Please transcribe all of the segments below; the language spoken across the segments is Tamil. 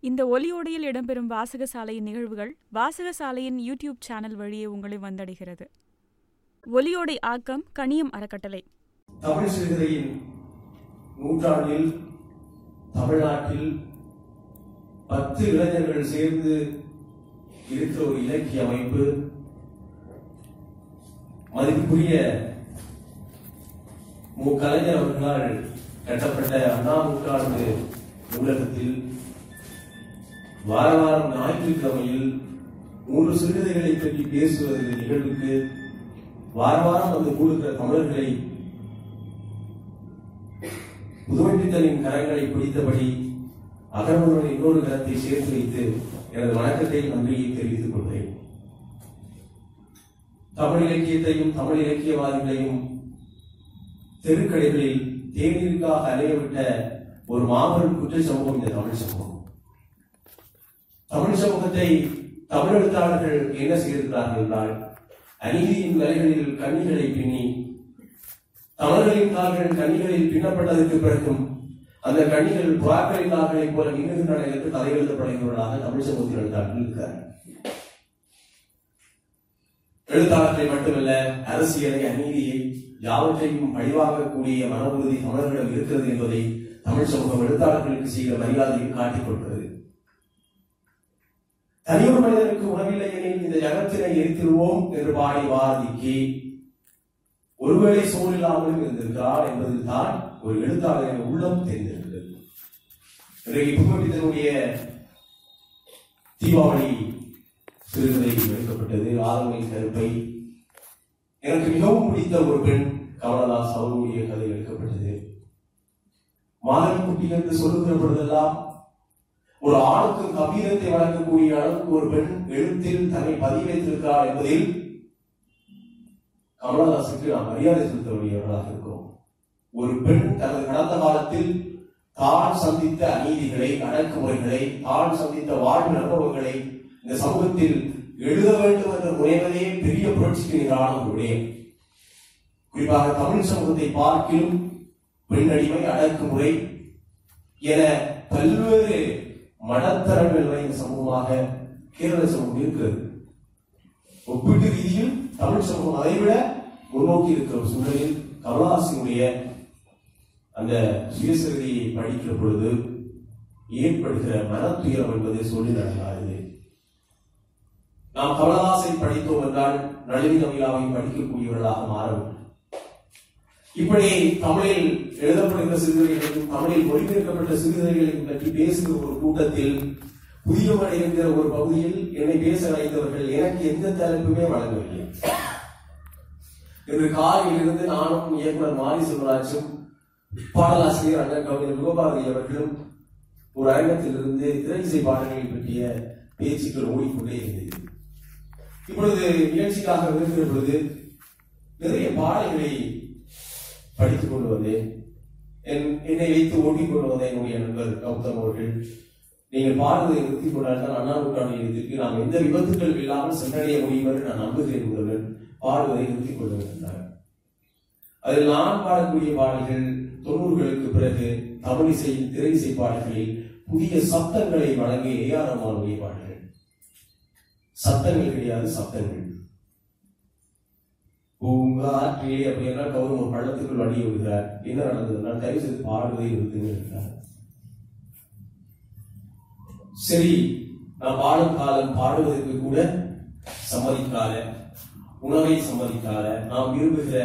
இந்த ஒலியோடையில் இடம்பெறும் வாசக சாலையின் நிகழ்வுகள் வாசக சாலையின் யூடியூப் சேனல் வழியே உங்களை வந்தடைகிறது. ஒலியோடை ஆக்கம் கனியம் அறக்கட்டளை. தமிழ் சிறுகதையின் நூற்றாண்டில் தமிழ்நாட்டில் பத்து இளைஞர்கள் சேர்ந்து இருக்கிற ஒரு இலக்கிய அமைப்பு. மதிப்புரிய மு. கலைஞர் அவர்களால் கட்டப்பட்ட அண்ணா நூற்றாண்டு நூலகத்தில் வார வாரம் ஞாயிற்றுக்கிழமையில் மூன்று சிறுகதைகளை பற்றி பேசுவது நிகழ்வுக்கு வார வாரம் வந்து கூடுகிற தமிழர்களை புதுமைப்பித்தலின் கரங்களை பிடித்தபடி அகரமுடன் இன்னொரு கரத்தை சேர்த்து வைத்து எனது வணக்கத்தை நன்றியை தெரிவித்துக் கொள்கிறேன். தமிழ் இலக்கியத்தையும் தமிழ் இலக்கியவாதிகளையும் தெருக்கடைகளில் தேநீருக்காக அலையவிட்ட ஒரு மாபெரும் குற்ற சமூகம் இந்த தமிழ் சமூகம் தமிழ் சமூகத்தை தமிழ் எழுத்தாளர்கள் என்ன செய்திருக்கிறார்கள் என்றால் அநீதியின் வலைகளில் கண்ணிகளை பின்னி தமிழர்களின் கால்கள் கண்ணிகளில் பின்னப்பட்டதற்கு பிறகும் அந்த கண்ணிகள் புறாக்களின் கால்களைப் போல நின்றுகின்றன என்று கதை எழுதப்படுகிறவர்களாக தமிழ் சமூகத்தில் எழுத்தாளர்கள் இருக்கிறார்கள். எழுத்தாளர்களை மட்டுமல்ல அரசியலை அநீதியை யாவற்றையும் பழிவாங்கக்கூடிய மன உறுதி தமிழர்களிடம் இருக்கிறது என்பதை தமிழ் சமூகம் எழுத்தாளர்களுக்கு செய்கிற மரியாதையில் காட்டிக் கொடுக்கிறது. தனியொரு மனிதனுக்கு உணவில்லை எனில் இந்த ஜகத்தினை எரித்திருவோம் என்று பாடி வாதிக்கு ஒருவேளை சோறு இல்லாமலும் இருந்திருக்கிறார் என்பதில் தான் ஒரு எழுத்தாளரின் உள்ளம் தெரிந்திருக்கிறது. இன்றைக்கு புகழ்பித்தனுடைய தீபாவளி சிறுகதை எடுக்கப்பட்டது. ஆளுமை கருப்பை எனக்கு மிகவும் பிடித்த ஒரு பெண் கமலதாஸ் அவருடைய கதை எடுக்கப்பட்டது. மாதவி குட்டி என்று சொல்லுகிற பொழுதெல்லாம் ஒரு ஆணுக்கு கபீரத்தை வழங்கக்கூடிய அளவுக்கு ஒரு பெண் எழுத்தில் தன்னை பதிவு வைத்திருக்கிறார் என்பதில் கமலதாசுக்கு நாம் மரியாதை செலுத்த வேண்டியவர்களாக இருக்கிறோம். ஒரு பெண் தனது கடந்த காலத்தில் தான் சந்தித்த அநீதிகளை அடக்குமுறைகளை தான் சந்தித்த வாழ்வு அனுபவங்களை இந்த சமூகத்தில் எழுத வேண்டும் என்ற முனைவதே பெரிய புரட்சிக்கு நிகரான ஒரு விடயம். குறிப்பாக தமிழ் சமூகத்தை பார்க்கிலும் பெண்ணடிமை அடக்குமுறை என பல்வேறு மனத்தரங்கள் நிறைந்த சமூகமாக கேரள சமூகம் இருக்கிறது. ஒப்பீட்டு ரீதியில் தமிழ் சமூகம் அதைவிட முன்னோக்கி இருக்கிற ஒரு சூழலில் கமலஹாசனுடைய அந்த சுயசரிதையை படிக்கிற பொழுது ஏற்படுகிற மனத்துயரம் என்பதை சொல்லி நடக்காது நாம் கமலஹாசை படித்தோம் என்றால் நளினி தமிழாவை படிக்கக்கூடியவர்களாக மாறவில்லை இப்படி தமிழில் எழுதப்படுகிற சிறுகதைகளையும் தமிழில் மொழிபெயர்க்கப்பட்ட சிறுகதைகளையும் பற்றி பேசுகிற ஒரு கூட்டத்தில் புதிய என்கிற ஒரு பகுதியில் என்னை பேச அழைத்தவர்கள் எனக்கு எந்த தலைப்புமே வழங்கவில்லை. இன்று காலையில் இருந்து நானும் இயக்குனர் மாரி செல்வராஜும் பாடலாசிரியர் அண்ணன் கவிஞர் யுகபாரதி அவர்களும் ஒரு அரங்கத்திலிருந்து திரையிசை பாடல்களை பற்றிய பேச்சுக்கள் ஓடிக்கொண்டே இருந்தது. இப்பொழுது நிகழ்ச்சிக்காக இருக்கிற பொழுது நிறைய பாடல்களை படித்துக் கொள்வது என் என்னை வைத்து ஓட்டிக் கொண்டு வந்த என்னுடைய நண்பர் கௌதம் அவர்கள். நீங்கள் பாடுவதை நிறுத்தி கொண்டால்தான் அண்ணா நூற்றாண்டு எழுதிற்கு நாம் எந்த விபத்துக்கள் இல்லாமல் சென்றடைய முடியும் என்று நான் நம்புகிறேன் உள்ளவர்கள் பாடுவதை நிறுத்திக் கொள்ள அதில் நான் பாடக்கூடிய பாடல்கள் தொண்ணூறுகளுக்கு பிறகு தமிழ் இசை திரை இசை பாடல்களில் புதிய சப்தங்களை வழங்கிய ஏஆர் ரஹ்மானுடைய பாடல்கள். சப்தங்கள் கிடையாது சப்தங்கள். பூங்காற்றே அப்படி என்றால் கௌரவம் ஒரு பள்ளத்துக்குள் வடிய விடுகிறார். என்ன நடந்தது? நான் தயவு செய்து பாடுவதை நிறுத்துங்க சரி. நான் பாடும் காலம் பாடுவதற்கு கூட சம்மதிக்காத உணவை சம்மதிக்காத நாம் விரும்புகிற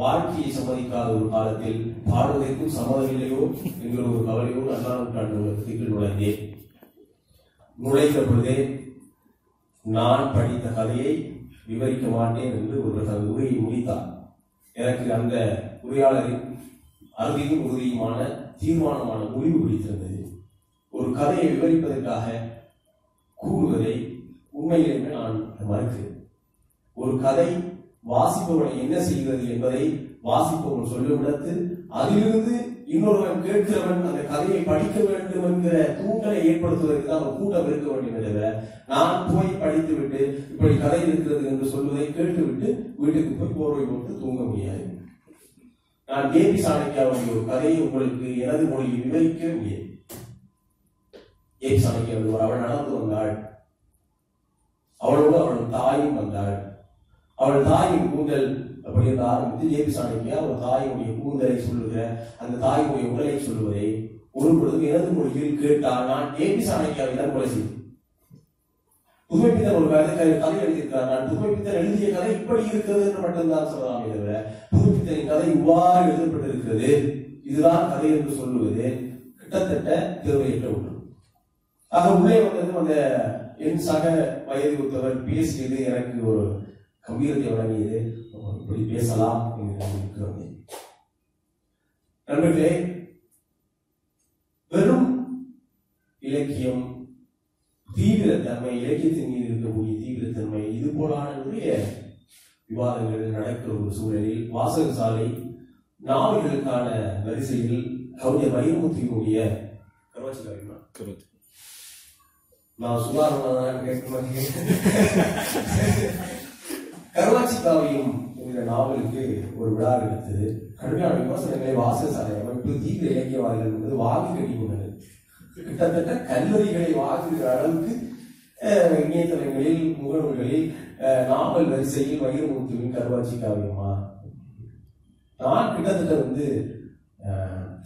வாழ்க்கையை சம்மதிக்காத ஒரு காலத்தில் பாடுவதற்கும் சம்மதமில்லையோ என்கிற ஒரு கவலையோ நல்லா நூற்றாண்டு உலகத்துக்கு நுழைந்தேன். நுழைந்த பொழுதே நான் படித்த கதையை விவரிக்க மாட்டேன் என்று ஒரு தனது உரையை முடித்தார். எனக்கு அந்த உரையாளரின் அறுதியும் உறுதியுமான தீர்மானமான முடிவு பிடித்திருந்தது. ஒரு கதையை விவரிப்பதற்காக கூறுவதை உண்மையிலேயே நான் மறுக்கிறேன். ஒரு கதை வாசிப்பவனை என்ன செய்கிறது என்பதை வாசிப்பவன் சொல்லும் இடத்தில் அதிலிருந்து இன்னொருவன் கேட்கிறவன் அந்த கதையை படிக்க வேண்டும் என்கிற தூண்டலை ஏற்படுத்துவதற்கு தான் ஒரு கூட்டம் இருக்க வேண்டிய தவிர நான் போய் படித்து விட்டு இப்படி கதை இருக்கிறது என்று சொல்வதை கேட்டுவிட்டு வீட்டுக்கு போய் போர்வை போட்டு தூங்க முடியாது. நான் கேபி சாணக்கியாவுடைய ஒரு கதையை உங்களுக்கு எனது மொழியில் விவரிக்க முடியாது கேபி அன்னைக்கு வருவார் அவள் நடந்து வந்தாள். அவளோடு அவள் தாயும் வந்தாள். அவள் தாயின் கூந்தல் அப்படி என்று ஆரம்பித்து சாணக்கியா ஒரு தாயினுடைய கூந்தலை சொல்லுகிற அந்த தாயுடைய உடலை சொல்லுவதை ஒரு பொழுது எனது மொழியில் கேட்டால் நான் ஏபி சாணக்கியாவை தான் கொலை செய்தேன் புதுமைப்பித்தன் ஒரு கதை கதை எழுதியிருக்கிறார். நான் புதுமைப்பித்தன் எழுதிய கதை இப்படி இருக்கிறது என்று மட்டும்தான் சொல்லலாம் தவிர புதுமைப்பித்தனின் கதை இவ்வாறு எழுதப்பட்டிருக்கிறது. இதுதான் கதை என்று சொல்லுவது. கிட்டத்தட்ட தேவையற்ற ஒன்று ஆக உள்ளே வந்தது அந்த என் சக வயது ஒருத்தவர் பேசியது எனக்கு ஒரு கம்பீரத்தை வழங்கியது. இப்படி பேசலாம் இருக்கிறேன் நண்பர்களே வெறும் இலக்கியம் தீவிரத்தன்மை இலக்கியத்தின் மீது இருக்கக்கூடிய தீவிரத்தன்மை இது போலான நிறைய விவாதங்கள் நடக்கிற ஒரு சூழலில் வாசக சாலை நாவல்களுக்கான வரிசையில் கவிஞர் வைரமுத்தியினுடைய நான் சுதாரணமாக கேட்க கருவாச்சி காவியம் என்கிற நாவலுக்கு ஒரு விழா எடுத்து கடுமையான விமர்சனங்களை வாசல் சாலை அமைப்பு தீவிர இலக்கியவாதிகள் என்பது வாக்கு கட்டி கொண்டது. கிட்டத்தட்ட கல்லூரிகளை வாங்குகிற அளவுக்கு இணையதளங்களில் முகநூல்களில் நாவல் வரிசையில் வைரமுத்துவின் கருவாச்சி காவியமா? நான் கிட்டத்தட்ட வந்து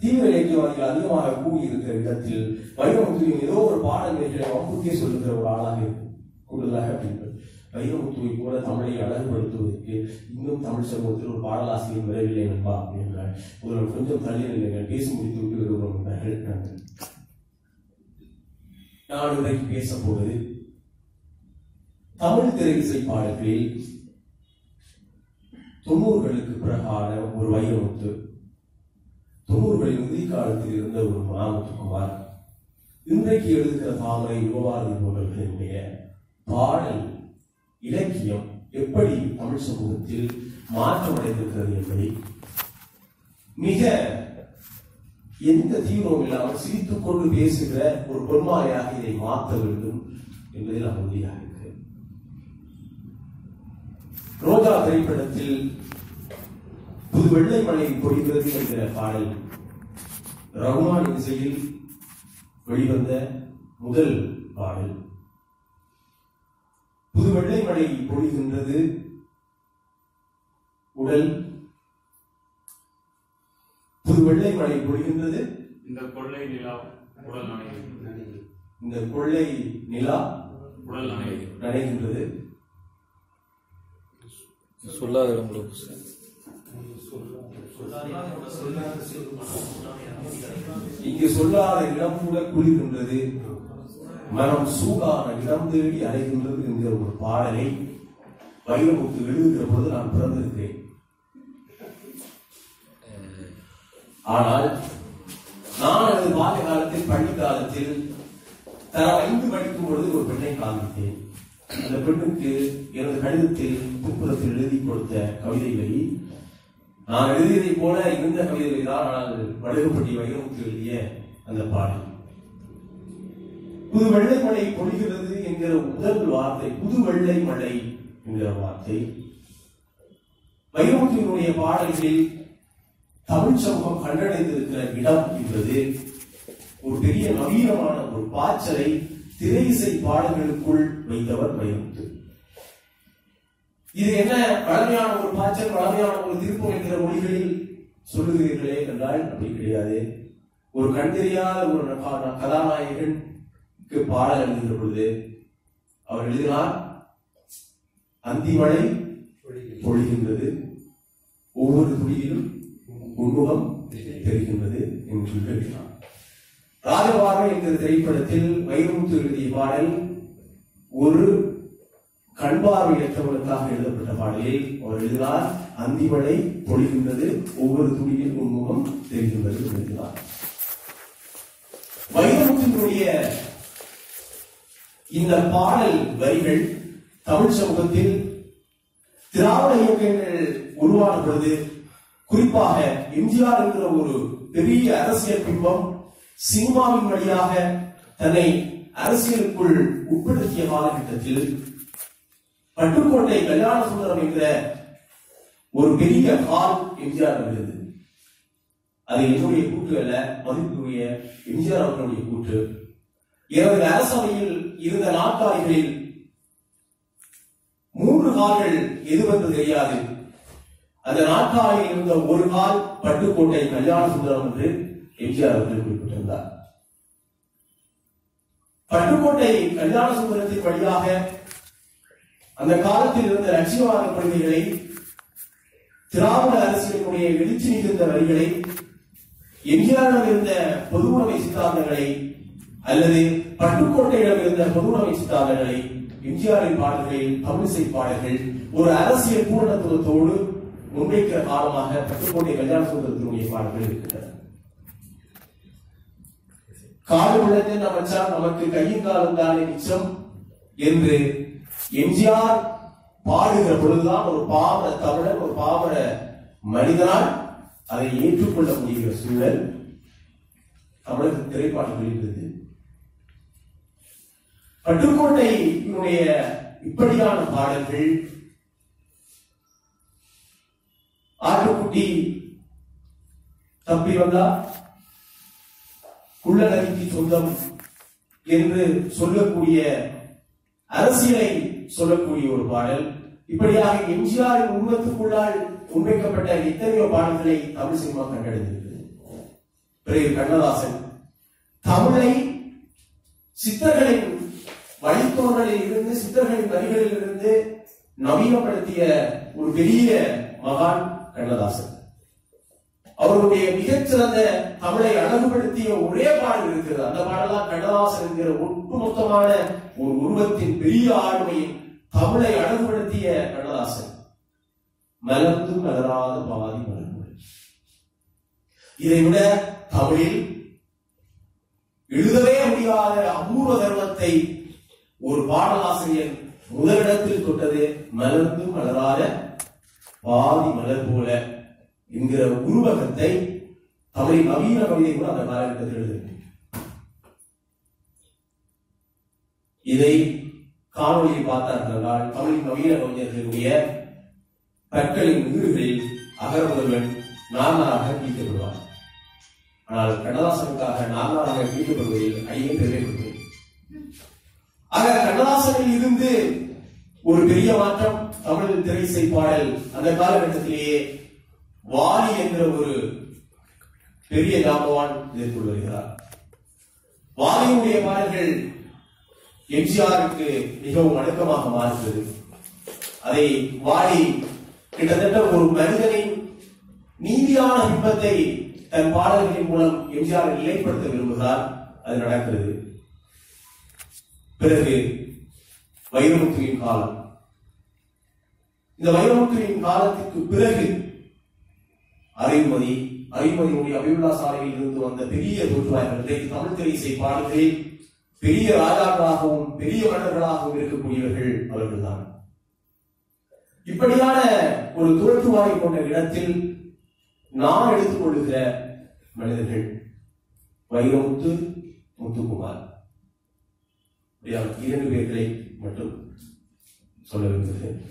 தீவிர இலக்கியவாதிகள் அதிகமாக கூடியிருக்கிற இடத்தில் வைரமுத்துவின் ஏதோ ஒரு பாடங்களை வம்புக்கே சொல்லுகிற ஒரு ஆளாக இருக்கும். கூடுதலாக அப்படின்றது கையமுத்துவை போல தமிழை அழகுபடுத்துவதற்கு இன்னும் தமிழ் சமூகத்தில் ஒரு பாடலாசிரியர் வரவில்லை என்பா அப்படின்றார் ஒரு கொஞ்சம் தள்ளி நில்லுங்கள் பேசி முடித்து விட்டு வருவோம் என்றார்கள் நான் இன்றைக்கு பேச போவது தமிழ் திரையிசை பாடல்களில் தொண்ணூறுகளுக்கு பிறகான ஒரு வைரமுத்து தொண்ணூறுகளின் இறுதி காலத்தில் இருந்த ஒரு மாமுத்துக்குமார் இன்றைக்கு எழுதுகிற தாமரை யுவபாரதி போன்றவர்களுடைய பாடல் இலக்கியம் எப்படி தமிழ் சமூகத்தில் மாற்றம் அடைந்திருக்கிறது என்பதை மிக எந்த தீவிரம் இல்லாமல் சிரித்துக் கொண்டு பேசுகிற ஒரு பொன்மாலையாக இதை மாற்ற வேண்டும் என்பதில் அமைதியாக இருக்கு ரோஜா திரைப்படத்தில் புது வெள்ளை மலை பொழிகிறது என்கிற பாடல் ரகுமான் இசையில் வெளிவந்த முதல் பாடல். புது வெள்ளை மழை பொழிகின்றது. உடல் புது வெள்ளை மழை பொழிகின்றது. இந்த கொள்ளை நிலா உடல் நனைகிறது இந்த கொள்ளை நிலா உடல் நனைகின்றது. சொல்லாத இடங்களை இங்கு சொல்லாத இடம் கூட குளிர்கின்றது. மனம் சூடான இடம் தேடி அடைகின்றது என்கிற ஒரு பாடலை வைரமுத்து எழுதுகிற பொழுது நான் பிறந்திருக்கிறேன். ஆனால் நான் எனது பால்ய காலத்தில் பள்ளி காலத்தில் தரம் ஐந்து படிக்கும் பொழுது ஒரு பெண்ணை காண்பித்தேன். அந்த பெண்ணுக்கு எனது கடிதத்தில் புப்புறத்தில் எழுதி கொடுத்த கவிதை நான் எழுதியதைப் போல இருந்த கவிதை தான் ஆனால் வடுகப்பட்டி வைரமுத்து எழுதிய அந்த பாடல். புது வெள்ளை மழை பொழிகிறது என்கிற முதல் வார்த்தை புது வெள்ளை மழை என்கிற வார்த்தை. வைரமுத்தியினுடைய பாடல்களில் தமிழ் சமூகம் கண்டடைந்திருக்கிற இடம் என்பது ஒரு பெரிய நவீனமான ஒரு பாய்ச்சலை திரை இசை பாடல்களுக்குள் வைத்தவர் வைரமுத்து இது என்ன பழமையான ஒரு பாய்ச்சல் பழமையான ஒரு திருப்பம் என்கிற மொழிகளில் சொல்லுகிறீர்களே என்றால் அப்படி கிடையாது. ஒரு கண் தெரியாத ஒரு கதாநாயகன் பாடல் எழுதுகிற பொழுது அவர் எழுதினார் அந்தி மழை பொழிகின்றது. ஒவ்வொரு துளியிலும் உன்முகம் தெரிகின்றது என்று எழுதினார் ராஜபார்வை என்கிற திரைப்படத்தில் வைரமுத்து எழுதிய பாடல் ஒரு கண்பார்வையற்றவனுக்காக எழுதப்பட்ட பாடலில் அவர் எழுதினார் அந்திமழை பொழிகின்றது ஒவ்வொரு துளியில் உன்முகம் தெரிகின்றது என்று எழுதினார் வைரமுத்தினுடைய இந்த பாடல் வரிகள் தமிழ் சமூகத்தில் திராவிட இயக்கங்கள் உருவான பொழுது குறிப்பாக எம்ஜிஆர் என்கிற ஒரு பெரிய அரசியல் பிம்பம் சினிமாவின் வழியாக தன்னை அரசியலுக்குள் உட்படுத்திய காலகட்டத்தில் பட்டுக்கோட்டை கல்யாண சுந்தரம் என்கிற ஒரு பெரிய கால் எம்ஜிஆர் இருந்தது அது என்னுடைய கூட்டு அல்ல மதிப்புக்குரிய எம்ஜிஆர் அவர்களுடைய கூட்டு எனது அரசவையில் இருந்த நாற்காலிகளில் மூன்று கால்கள் எதுவென்று தெரியாது. அந்த நாற்காலியில் இருந்த ஒரு கால் பட்டுக்கோட்டை கல்யாண சுந்தரம் என்று எம்ஜிஆர் அவர்கள் குறிப்பிட்டிருந்தார். பட்டுக்கோட்டை கல்யாண சுந்தரத்தின் வழியாக அந்த காலத்தில் இருந்த லட்சியவாத கொள்கைகளை திராவிட அரசியலுடைய எழுச்சி மிகுந்த வரிகளை எம்ஜிஆரிடம் இருந்த பொதுவுடைமை சித்தாந்தங்களை அல்லது பட்டுக்கோட்டையிடம் இருந்த பொதுவுடைமை எம்ஜிஆரின் பாடல்களில் தமிழிசை பாடல்கள் ஒரு அரசியல் பூரணத்துவத்தோடு முன்வைக்கிற காலமாக பட்டுக்கோட்டை கல்யாண சுந்தரத்தினுடைய பாடல்கள் இருக்கின்றன. காடு விளைஞ்ச நமச்சார் நமக்கு கையும் காலம் தானே மிச்சம் என்று எம்ஜிஆர் பாடுகிற பொழுதுதான் ஒரு பாவர தமிழர் ஒரு பாவர மனிதனால் அதை ஏற்றுக்கொள்ள முடிகிற சூழல் தமிழக திரைப்பாடுகளில் இருந்தது. பட்டுக்கோட்டையினுடைய இப்படியான பாடல்கள் ஆட்டுக்குட்டி தப்பி வந்தா குள்ளநதிக்கு சொந்தம் என்று சொல்லக்கூடிய அரசியலை சொல்லக்கூடிய ஒரு பாடல். இப்படியாக எம்ஜிஆரின் உண்மத்துக்குள்ளால் முன்வைக்கப்பட்ட எத்தனையோ பாடல்களை தமிழ் சினிமா கண்டெடுத்திருக்கிறது பிறகு கண்ணதாசன் தமிழை சித்தர்களின் வழித்தோன்றலில் இருந்து சித்தர்களின் வரிகளில் இருந்து நவீனப்படுத்திய ஒரு பெரிய மகான் கண்ணதாசன். அவருடைய மிகச்சிறந்த தமிழை அழகுபடுத்திய ஒரே பாடல் இருக்கிறது. அந்த பாடலாம் கண்ணதாசன் என்கிற ஒட்டுமொத்தமான ஒரு உருவத்தின் பெரிய ஆளுமையின் தமிழை அழகுபடுத்திய கண்ணதாசன். மலர்ந்து மலராத பாதி மலர்மொழி இதை விட தமிழில் எழுதவே முடியாத அபூர்வ தர்மத்தை ஒரு பாடலாசிரியர் முதலிடத்தில் தொட்டது மலர்ந்து மலராத பாதி மலர் போல என்கிற உருவகத்தை தமிழ் நவீன கவிதை கூட அந்த காலகட்டத்தில் எழுதுகிறேன் இதை காணொலியை பார்த்தார்கள் தமிழ் நவீன கவிஞர்களுடைய கற்களின் வீடுகளில் அகர முதல்வன் நான்காராக கீழ்த்தப்படுவார் ஆனால் கண்ணதாசனுக்காக நான்காராக கீழ்த்தப்படுவதில் ஐயம் தெரிவிக்கப்படுகிறது ஆக கண்ணதாசனில் இருந்து ஒரு பெரிய மாற்றம் தமிழ் திரைசை பாடல் அந்த காலகட்டத்திலேயே வாலி என்ற ஒரு பெரிய ஜாம்பவான் மேற்கொண்டு வருகிறார். வாலியுடைய பாடல்கள் எம்ஜிஆருக்கு மிகவும் அடக்கமாக மாறுகிறது அதை வாலி கிட்டத்தட்ட ஒரு மனிதனின் நீதியான பிம்பத்தை தன் பாடல்களின் மூலம் எம்ஜிஆர் நிலைப்படுத்த விரும்புகிறார். அது நடக்கிறது. பிறகு வைரமுத்துவின் காலம். இந்த வைரமுத்துவின் காலத்திற்கு பிறகு அரைமதி அறிவுமதியுடைய அபிவுல்லா சாலையில் இருந்து வந்த பெரிய தோற்றுவாய்கள் இன்றைக்கு தமிழ் திரைசை பாடல்களில் பெரிய ராஜாக்களாகவும் பெரிய மன்னர்களாகவும் இருக்கக்கூடியவர்கள் அவர்கள்தான். இப்படியான ஒரு தோற்றுவாயை கொண்ட இடத்தில் நான் எடுத்துக்கொள்ளுகிற மனிதர்கள் வைரமுத்து முத்துக்குமார். இரண்டு பேர்களை மட்டும் சொல்ல விரும்புகிறேன்.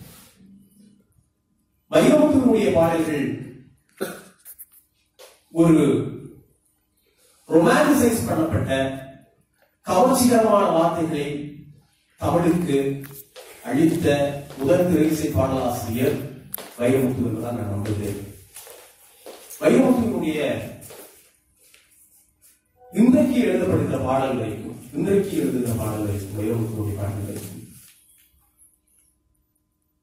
வைரமுத்துவினுடைய பாடல்கள் ஒரு ரொமான்டிசைஸ் பண்ணப்பட்ட கவர்ச்சிகரமான வார்த்தைகளை தமிழுக்கு அளித்த முதல் திரைசை பாடலாசிரியர் வைரமுத்து என்பதான் நான் நம்புகிறேன். வைரமுத்துவினுடைய இன்றைக்கு எழுதப்படுகிற பாடல்களையும் இன்றைக்கு எழுதுகிற பாடல்களையும் வைரமுத்துடைய பாடல்களையும்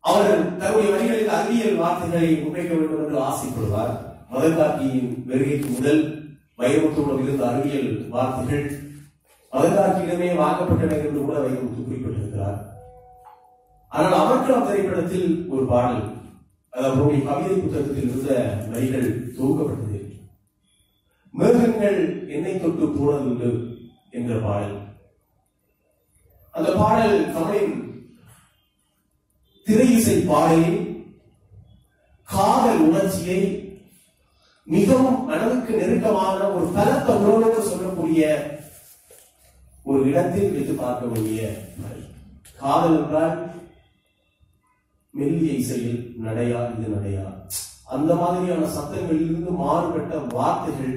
அவர்கள் தன்னுடைய வரிகளில் அறிவியல் வார்த்தைகளை முன்வைக்க வேண்டும் என்று ஆசைப்படுவார். மதக்காட்சியின் வருகைக்கு முதல் வைரமுத்துடன் இருந்த அறிவியல் வார்த்தைகள் மதக்காட்சியிடமே வாங்கப்பட்டன என்று கூட வைரமுத்து குறிப்பிட்டிருக்கிறார். ஆனால் அமர்கலம் திரைப்படத்தில் ஒரு பாடல் அதாவது அவருடைய கவிதை புத்தகத்தில் இருந்த வரிகள் தொகுக்கப்பட்டது மேகங்கள் என்னை தொட்டு போனதுண்டு என்ற பாடல். அந்த பாடல் தமிழின் திரை இசை பாடலில் காதல் உணர்ச்சியை மிகவும் அளவுக்கு நெருக்கமான ஒரு பலத்த உணர்வோடு சொல்லக்கூடிய ஒரு இடத்தில் வைத்து பார்க்க வேண்டிய காதல் என்றால் மெல்லிய இசையில் நடையா இது நடையா. அந்த மாதிரியான சத்தங்களிலிருந்து மாறுபட்ட வார்த்தைகள்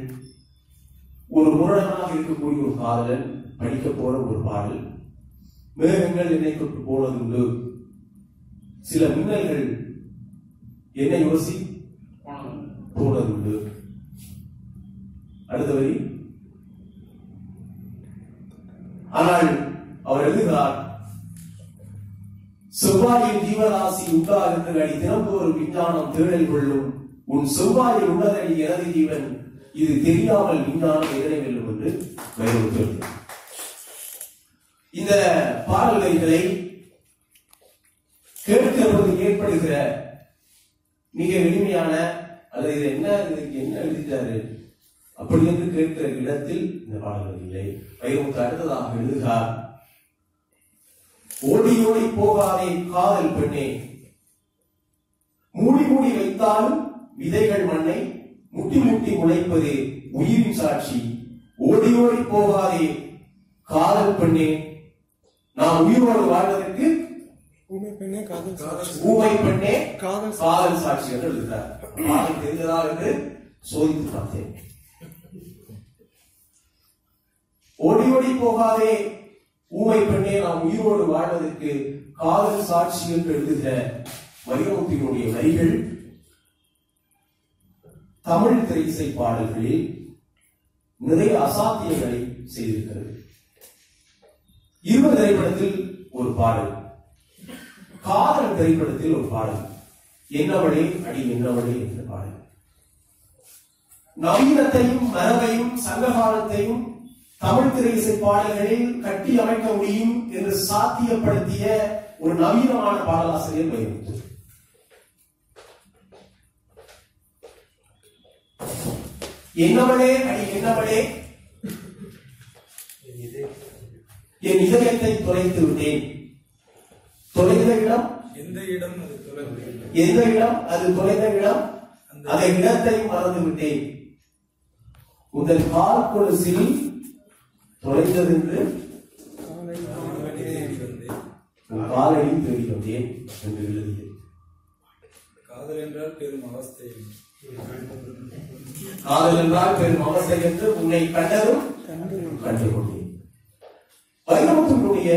ஒரு முரணாக இருக்கக்கூடிய ஒரு காதலன் படிக்க போற ஒரு பாடல். மேகங்கள் என்னை தொட்டு போனதுண்டு சில மின்னல்கள் என்னை யோசி போனதுண்டு அடுத்த வரி. ஆனால் அவர் எழுதுகிறார் செவ்வாயின் ஜீவராசி உண்டாகின்ற அடி ஒரு விஞ்ஞானம் தேடல் கொள்ளும். உன் செவ்வாயில் உள்ளதடி எனது ஜீவன். இது தெரியாமல் விஞ்ஞானம் எதனை வேண்டும் என்று வலியுறுத்துகிறது இந்த பாடல் வரிகளை கேட்கிற ஏற்படுகிற மிக எளிமையான அல்லது இது என்ன இதுக்கு என்ன எழுதிட்டாரு? அப்படி என்று கேட்கிற இடத்தில் இந்த பாடல்கள் இல்லை. வைரமுத்து அடுத்ததாக எழுதுகிறார் ஓடி ஓடி போகாதே காதல் பெண்ணே. மூடி மூடி வைத்தாலும் விதைகள் மண்ணை முட்டி முட்டி முளைப்பது உயிரின் சாட்சி ஓடி ஓடி போகாதே காதல் பெண்ணே நாம் உயிரோடு வாழ்வதற்கு ஊமை பெண்ணே காதல் சாட்சி. ஊமை பெண்ணே காதல் சாட்சி. காதல் என்று எழுதுகிறார் தெரிந்ததா என்று சோதித்து பார்த்தேன் ஓடி ஓடி போகாதே ஊமை பெண்ணே நாம் உயிரோடு வாழ்வதற்கு காதல் சாட்சி என்று எழுதுகிற வைரமுத்தினுடைய வரிகள் தமிழ் திரையிசை பாடல்களில் நிறைய அசாத்தியங்களை செய்திருக்கிறது. இருவர் திரைப்படத்தில் ஒரு பாடல். காதல் திரைப்படத்தில் ஒரு பாடல். என்னவளே அடி என்னவளே என்ற பாடல். நவீனத்தையும் மரபையும் சங்ககாலத்தையும் தமிழ் திரையிசை பாடல்களில் கட்டி அமைக்க முடியும் என்று சாத்தியப்படுத்திய ஒரு நவீனமான பாடலாசிரியர் வைரமுத்து என்னவளே? அடி என்னவளே? என் இதயத்தை தொலைத்து விட்டேன். தொலைந்த இடம்? எந்த இடம் அது தொடர்பு எந்த இடம்? அது தொலைந்த இடம்? அந்த இடத்தை மறந்து விட்டேன். உங்கள் கால் கொலுசில் தொலைந்தது என்று காலை காலை தேடி வந்தேன். உன் காலடி தேடி வந்தேன் என்று எழுதியது. காதல் என்றால் பெரும் அவஸ்தை. காதல் என்றால் பெரும் அவஸ்தை என்று உன்னை கண்டதும் கண்டு கொண்டேன் வைரமுத்தினுடைய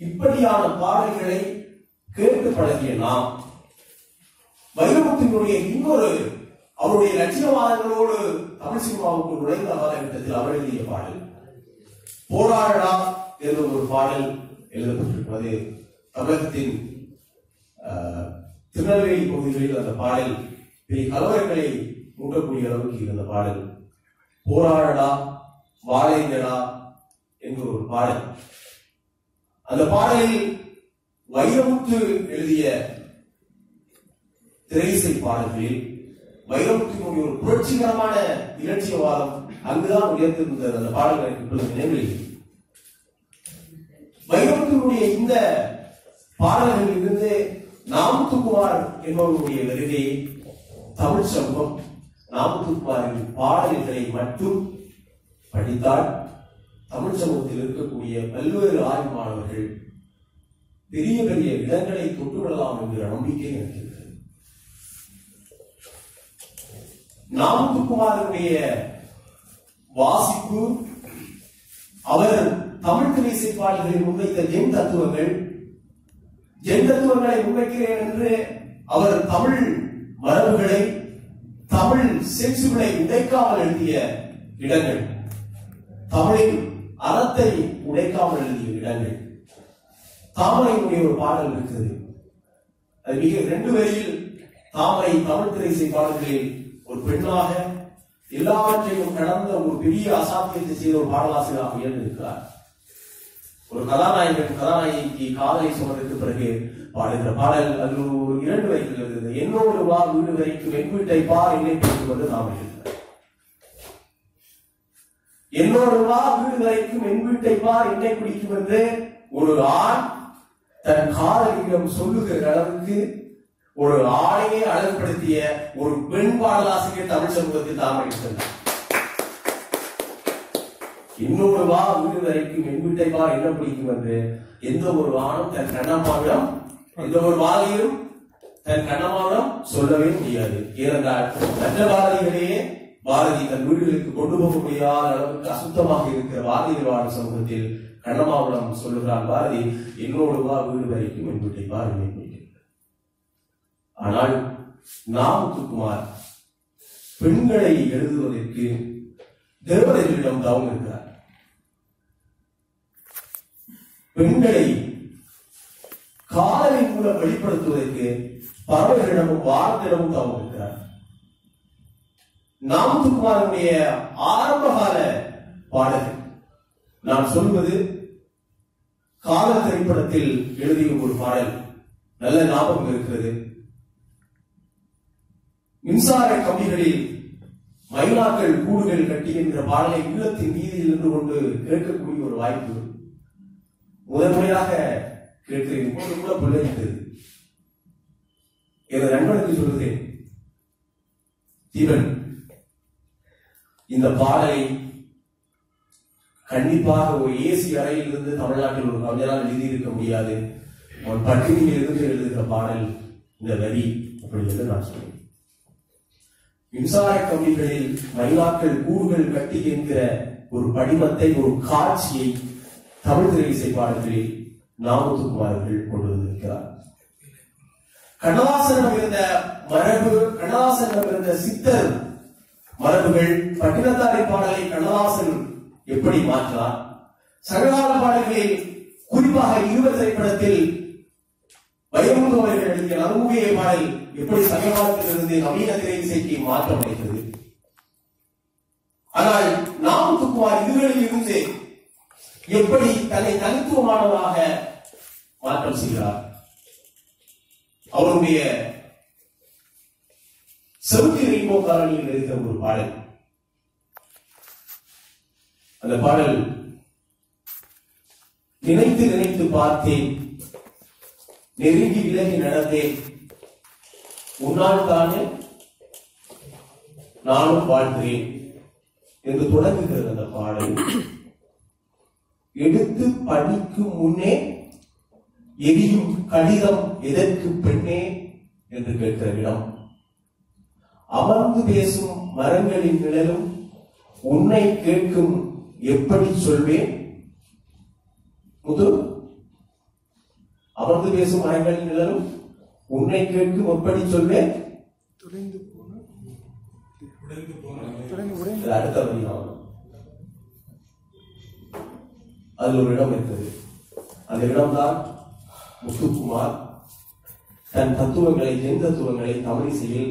இப்படியான பாடல்களை கேட்டு பழகிய நாம் வைரமுத்தினுடைய இன்னொரு அவருடைய லட்சியவாதங்களோடு தமிழ் சினிமாவுக்கு நுழைந்த காலகட்டத்தில் அவர் எழுதிய பாடல் போராடா என்ற ஒரு பாடல் எழுதப்பட்டிருப்பது தமிழகத்தின் ஆஹ், திருநெல்வேலி பகுதிகளில் அந்த பாடல் பெரிய கலவரங்களை மூட்டக்கூடிய அளவுக்கு இருந்த பாடல். போராடடா வாழைந்தடா என்ற ஒரு பாடல். அந்த பாடலில் வைரமுத்து எழுதிய திரையிசை பாடல்களில் வைரமுத்தினுடைய ஒரு புரட்சிகரமான இலட்சியவாதம் அங்குதான் உயர்ந்திருந்தது. அந்த பாடல்கள் இப்பொழுது நினைவில் வைரமுத்தினுடைய இந்த பாடல்களில் இருந்து நாமத்துக்குமார் என்பவருடைய வருகையை தமிழ் சமூகம் நாமத்துக்குமாரின் பாடல்களை மட்டும் படித்தால் தமிழ் சமூகத்தில் இருக்கக்கூடிய பல்வேறு ஆய்வு மாணவர்கள் பெரிய பெரிய இடங்களை தொட்டுவிடலாம் என்கிற நம்பிக்கை எனக்கு இருக்கிறது. நாமத்துக்குமாரனுடைய வாசிப்பு அவர் தமிழ் திரைசை பாடல்களில் முன்வைத்த ஜென் தத்துவங்கள் ஜென் தத்துவங்களை முன்வைக்கிறேன் என்று அவர் தமிழ் மரபுகளை தமிழ் சென்சுகளை உடைக்காமல் எழுதிய இடங்கள். தமிழின் அறத்தை உடைக்காமல் எழுதிய இடங்கள். தாமரையினுடைய ஒரு பாடல் இருக்கிறது அது மிக ரெண்டு வரியில் தாமரை தமிழ் திரைசை பாடல்களில் ஒரு பெண்ணாக எல்லாவற்றையும் கடந்த ஒரு பெரிய அசாத்தியத்தை செய்த ஒரு பாடலாசிரியராக உயர்ந்திருக்கிறார். ஒரு கதாநாயகன் கதாநாயகிக்கு காதலை சொன்னதற்கு பிறகு பாடுகிற பாடல் அது ஒரு இரண்டு வயசுல இருந்தது. என்னோடு வா வீடு வரைக்கும் என் வீட்டை பார் என்னை பிடிக்கும் நாம் எழுதுகிறார் என்னோடு வா வீடு வரைக்கும் என் வீட்டை பார் என்னை பிடிக்கும் என்று ஒரு ஆண் தன் காதலியிடம் சொல்லுகிற அளவுக்கு ஒரு ஆணையை அழகுபடுத்திய ஒரு பெண் பாடலாசிரியர் தமிழ் சமூகத்தில் தாம் இன்னொரு வா வீடு வரைக்கும் என் வீட்டை பார் என்ன பிடிக்கும் என்று எந்த ஒரு ஆணும் தன் கண்ணம்மாவிடம் எந்த ஒரு வாதியும் தன் கண்ணம்மாவிடம் சொல்லவே முடியாது. ஏனென்றால் நல்ல வாதிகளையே பாரதி தன் வீடுகளுக்கு கொண்டு போக முடியாத அளவுக்கு அசுத்தமாக இருக்கிற பாரதிகள் சமூகத்தில் கண்ணமாவளம் சொல்லுகிறான் பாரதி என்னோடு வா வீடு வரைக்கும் என் வீட்டை பாரு ஆனால் நாமுத்துக்குமார் பெண்களை எழுதுவதற்கு தேவதைகளிடம் தவம் இருக்கிறார். பெண்களை காதலின் மூலம் வெளிப்படுத்துவதற்கு பறவைகளிடமும் வாரத்திடமும் தவம் இருக்கிறார். நாமத்துக்குமாரனுடைய ஆரம்பகால பாடல் நான் சொல்வது காதல் திரைப்படத்தில் எழுதிய ஒரு பாடல். நல்ல ஞாபகம் இருக்கிறது. மின்சார கம்பிகளில் மயிலாக்கள் கூடுகள் கட்டி என்ற பாடலை உள்ளத்தின் மீது நின்று கொண்டு கேட்கக்கூடிய ஒரு வாய்ப்பு. முதன்முறையாக கேட்கிறேன் இப்போது கூட பிள்ளைகிட்டது எனது நண்பனுக்கு சொல்கிறேன் தீபன் இந்த பாடலை கண்டிப்பாக ஒரு ஏசி அறையில் இருந்து தமிழ்நாட்டில் ஒரு கவிஞரால் எழுதியிருக்க முடியாது. அவன் பட்டினியில் இருந்து எழுதுகிற பாடல் இந்த வரி அப்படி என்று நான் சொல்றேன். மின்சார கம்பிகளில் மயிலாக்கள் கூடுகள் கட்டி என்கிற ஒரு படிமத்தை ஒரு காட்சியை தமிழ் திரை இசை பாடல்களில் நாமத்துக்குமார்கள் கொண்டு வந்திருக்கிறார் கண்ணதாசனம் இருந்த மரபு கண்ணதாசனம் இருந்த சித்தர் மரபுகள் பட்டினத்தாரி பாடலை கண்ணதாசன் எப்படி மாற்றினார்? சங்ககால பாடல்களில் குறிப்பாக இருவர் திரைப்படத்தில் வைரமுத்து அவர்கள் எழுதிய நறுமுகைய பாடல் எப்படி சங்ககாலத்திலிருந்து நவீன திரை இசைக்கு மாற்றமடைகிறது ஆனால் நாம் துக்குமார் இதுகளில் இருந்து எப்படி தன்னை தனித்துவமானவராக மாற்றம் செய்கிறார்? அவருடைய செவுக்கு ரெயின்போ காரணியில் இருக்கிற ஒரு பாடல். அந்த பாடல் நினைத்து நினைத்து பார்த்தேன் நெருங்கி விலகி நடந்தேன். உன்னால் தானே நானும் வாழ்கிறேன் என்று தொடங்குகிறது அந்த பாடல். எடுத்து படிக்கும் முன்னே எரியும் கடிதம் எதற்கு பெண்ணே? என்று கேட்கிற இடம் அமர்ந்து பேசும் மரங்களின் நிழலும் உன்னை கேட்கும் எப்படி சொல்வேன்? முது அமர்ந்து பேசும் மரங்களின் நிழலும் உன்னை கேட்கும் எப்படி சொல்வேன்? உடைந்து போன அடுத்த வரி அதில் ஒரு இடம் இருக்கிறது அந்த இடம்தான் முத்துக்குமார் தன் தத்துவங்களை என் தத்துவங்களை தமிழிசையில்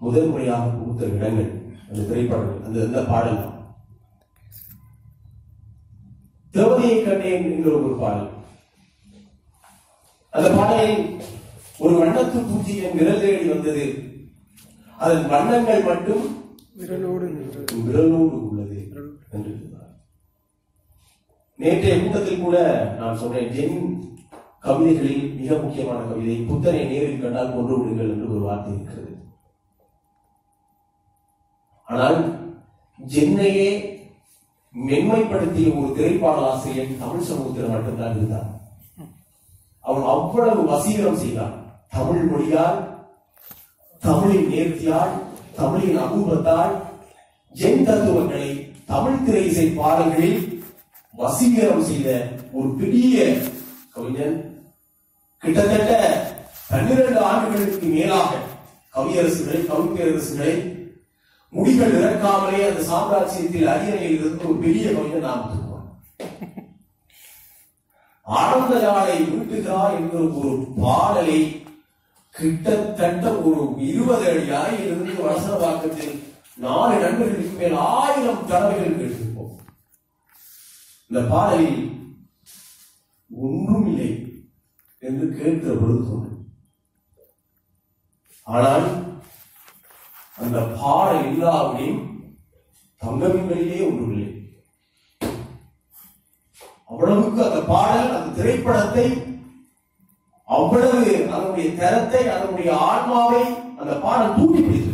முதல் முறையாக புகுத்த இடங்கள் அந்த திரைப்படங்கள் அந்த அந்த பாடல். தேவதையை கண்டேன் என்கிற ஒரு பாடல் அந்த பாடலில் ஒரு வண்ணத்து பூச்சியின் விரல் தேடி வந்தது அதன் வண்ணங்கள் மட்டும் விரலோடு விரலோடு உள்ளது என்று. நேற்றைய கூட்டத்தில் கூட நான் சொன்னேன் ஜென் கவிதைகளில் மிக முக்கியமான கவிதை புத்தனை நேரில் கண்டால் கொன்று விடுங்கள் என்று ஒரு வார்த்தை இருக்கிறது. ஆனால் ஜென்னையே மென்மைப்படுத்திய ஒரு திரைப்பாடலாசிரியர் தமிழ் சமூகத்தில் மட்டும்தான் இருந்தார் அவன் அவ்வளவு வசீகரம் செய்தான். தமிழ் மொழியால் தமிழின் நேர்த்தியால் தமிழின் அபூபத்தால் ஜென் தத்துவங்களை தமிழ் திரை இசை பாடல்களில் வசீகரம் செய்த ஒரு பெரிய கவிஞன். கிட்டத்தட்ட பன்னிரண்டு ஆண்டுகளுக்கு மேலாக கவியரசுகளை கவிஞரசுகளை முடிகள் இறக்காமலே அந்த சாம்ராஜ்யத்தில் அரியணையில் இருந்து ஒரு பெரிய கவிஞன் நாம் தருவான் ஆனந்த யாழை என்கிற ஒரு பாடலை கிட்டத்தட்ட ஒரு இருபது அடி அறையிலிருந்து வசனவாக்கத்தில் நாலு நண்பர்களுக்கு மேல் ஆயிரம் தடவைகள் கேட்டு இந்த பாடலில் ஒன்றும் இல்லை என்று கேட்கிற பொழுது தோன்றும் ஆனால் அந்த பாடல் இல்லாவிடையும் தங்கமின்களிலே ஒன்றுமில்லை. அவ்வளவுக்கு அந்த பாடல் அந்த திரைப்படத்தை அவ்வளவு அதனுடைய தரத்தை அதனுடைய ஆன்மாவை அந்த பாடல் தூண்டி பிடித்தது.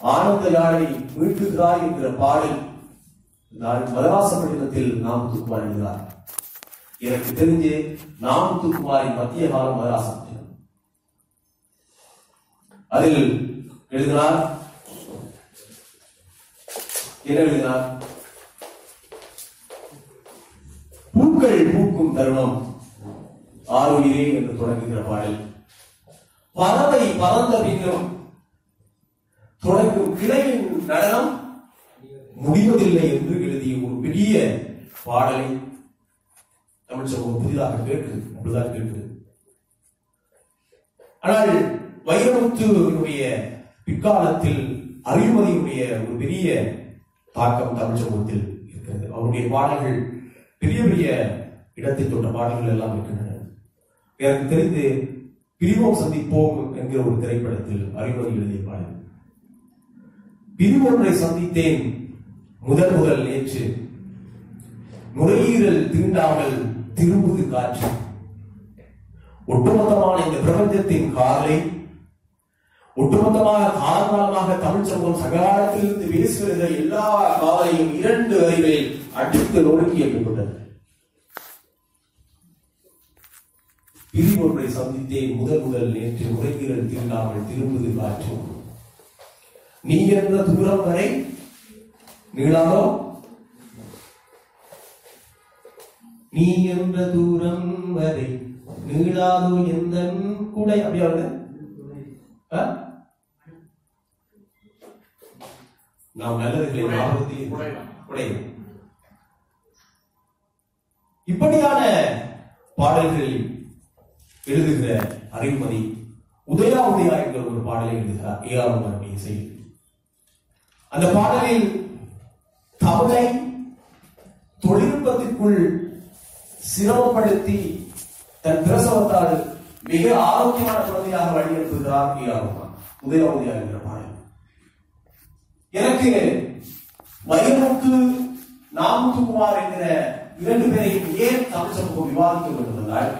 ஆனந்த நாளை மீட்டுகிறாய் என்கிற பாடல் நான் நாம் நாமத்துக்குமார் எழுதினார் எனக்கு தெரிஞ்சு நாமத்துக்குமாரின் மத்திய காலம் மதராசப்பட்டினம் அதில் எழுதினார் என்ன எழுதினார் பூக்கள் பூக்கும் தருணம். ஆறுயிரே என்று தொடங்குகிற பாடல். பறவை பறந்த பின்னும் தொடங்கும் கிளையின் நடனம். முடிவதில்லை என்று எழுதிய ஒரு பெரிய பாடலை தமிழ் சமூகம் புதிதாக கேட்குது அப்படிதான் கேட்குது. ஆனால் வைரமுத்துடைய பிற்காலத்தில் அறிவுமதியுடைய ஒரு பெரிய தாக்கம் தமிழ் சமூகத்தில் இருக்கிறது. அவருடைய பாடல்கள் பெரிய பெரிய இடத்தை தொட்ட பாடல்கள் எல்லாம் இருக்கின்றன. எனக்கு தெரிந்து பிரிவோம் சந்திப்போம் என்கிற ஒரு திரைப்படத்தில் அறிவுரை எழுதிய பாடல். பிரிவொன்றை சந்தித்தேன் முதல் முதல் நேற்று. நுரையீரல் தீண்டாமல் திரும்புது காற்று. ஒட்டுமொத்தமான இந்த பிரபஞ்சத்தின் காலை ஒட்டுமொத்தமாக காலகாலமாக தமிழ் சமூகம் சகாலத்திலிருந்து பேசி எல்லா காலையும் இரண்டு அறிவில் அடித்து நொறுக்கி எழுப்பிக்கொண்டது பிரி ஒன்றை சந்தித்தேன் முதல் முதல் நேற்று நுரையீரல் தீண்டாமல் திரும்புது காற்று. நீ என்ற தூரம் வரை நீளாதோ நீ என்ற தூரம் வரை நீளாதோ எந்த குடை? அப்படியா? நாம் நல்லதுகளை. குடை இப்படியான பாடல்களில் எழுதுகிற அறிவுமதி உதயா உதயா என்கிற ஒரு பாடலை எழுதுகிறார். ஏ ஆர் இசையில் அந்த பாடலில் தமிழை தொழில்நுட்பத்திற்குள் சிரமப்படுத்தி தன் பிரசவத்தால் மிக ஆரோக்கியமான குழந்தையாக வழிநடத்துகிறார் ஏ ஆர் ரஹ்மான் என்கிற பாடல் எனக்கு வைரமுத்து நாமுத்துக்குமார் என்கிற இரண்டு பேரையும் ஏன் தமிழ் சமூகம் விவாதிக்க வேண்டும் என்றால்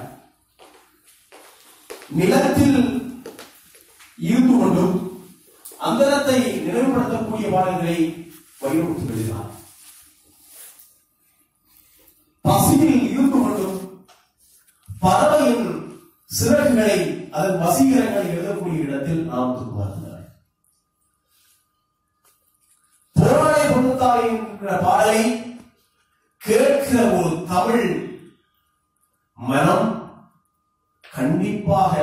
நிலத்தில் இருந்து கொண்டும் அந்தரத்தை நினைவுபடுத்தக்கூடிய பாடல்களை வைரமுத்து எழுதினார். பசியில் இருந்து கொண்டும் பறவையின் சிறகுகளை அதன் வசீகரங்களை எழுதக்கூடிய இடத்தில் நாம் துக்குமார் போராடை கொடுத்தாய் என்கிற பாடலை கேட்கிற ஒரு தமிழ் மனம் கண்டிப்பாக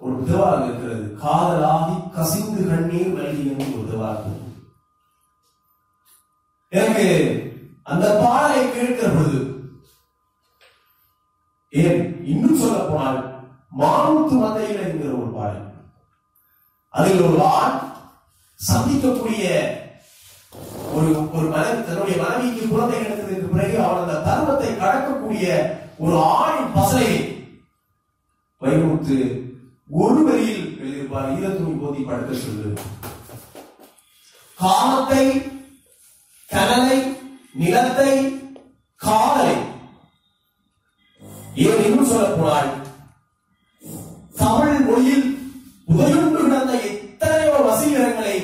ஒரு உதவாக இருக்கிறது. காதலாகி கசிந்து கண்ணீர் வழி என்று ஒரு எனக்கு அந்த பாடலை கேட்கிற பொழுது ஏன் இன்னும் சொல்ல போனால் மானூத்து மந்தையில் என்கிற ஒரு பாடல். அதில் ஒரு ஆண் சந்திக்கக்கூடிய ஒரு ஒரு மனைவி தன்னுடைய மனைவிக்கு குழந்தை எடுத்ததற்கு பிறகு அவன் அந்த தர்மத்தை கடக்கக்கூடிய ஒரு ஆணின் பசலை வைரமுத்து ஒரு வரியில் எழுதியிருப்பார். ஈரத்துணி போதி படுக்க சொல்லு. காமத்தை கடலை நிலத்தை காதலை. ஏன் இன்னும் சொல்ல போனால் தமிழ் மொழியில் உதயுண்டு கிடந்த எத்தனையோ வசீகரங்களை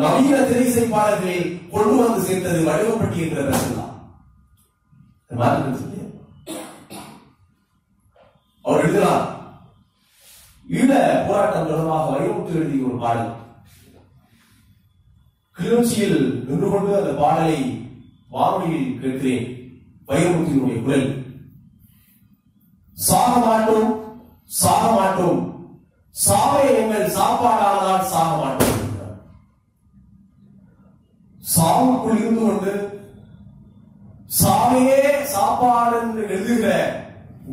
நவீன திரைசை பாடல்களில் கொண்டு வந்து சேர்த்தது வடிவப்பட்டி என்ற ரசம்தான். அவர் எழுதினார் ஈழ போராட்டம் தொடர்பாக வலியுறுத்தி எழுதிய ஒரு பாடல். கிளர்ச்சியில் நின்று கொண்டு அந்த பாடலை வானொலியில் கேட்கிறேன் வைரமுத்தியினுடைய குரல். சாக மாட்டோம் சாக மாட்டோம் சாவை எங்கள் சாப்பாடானால் சாக மாட்டோம் சாவுக்குள் இருந்து கொண்டு சாவையே சாப்பாடு என்று எழுதுகிற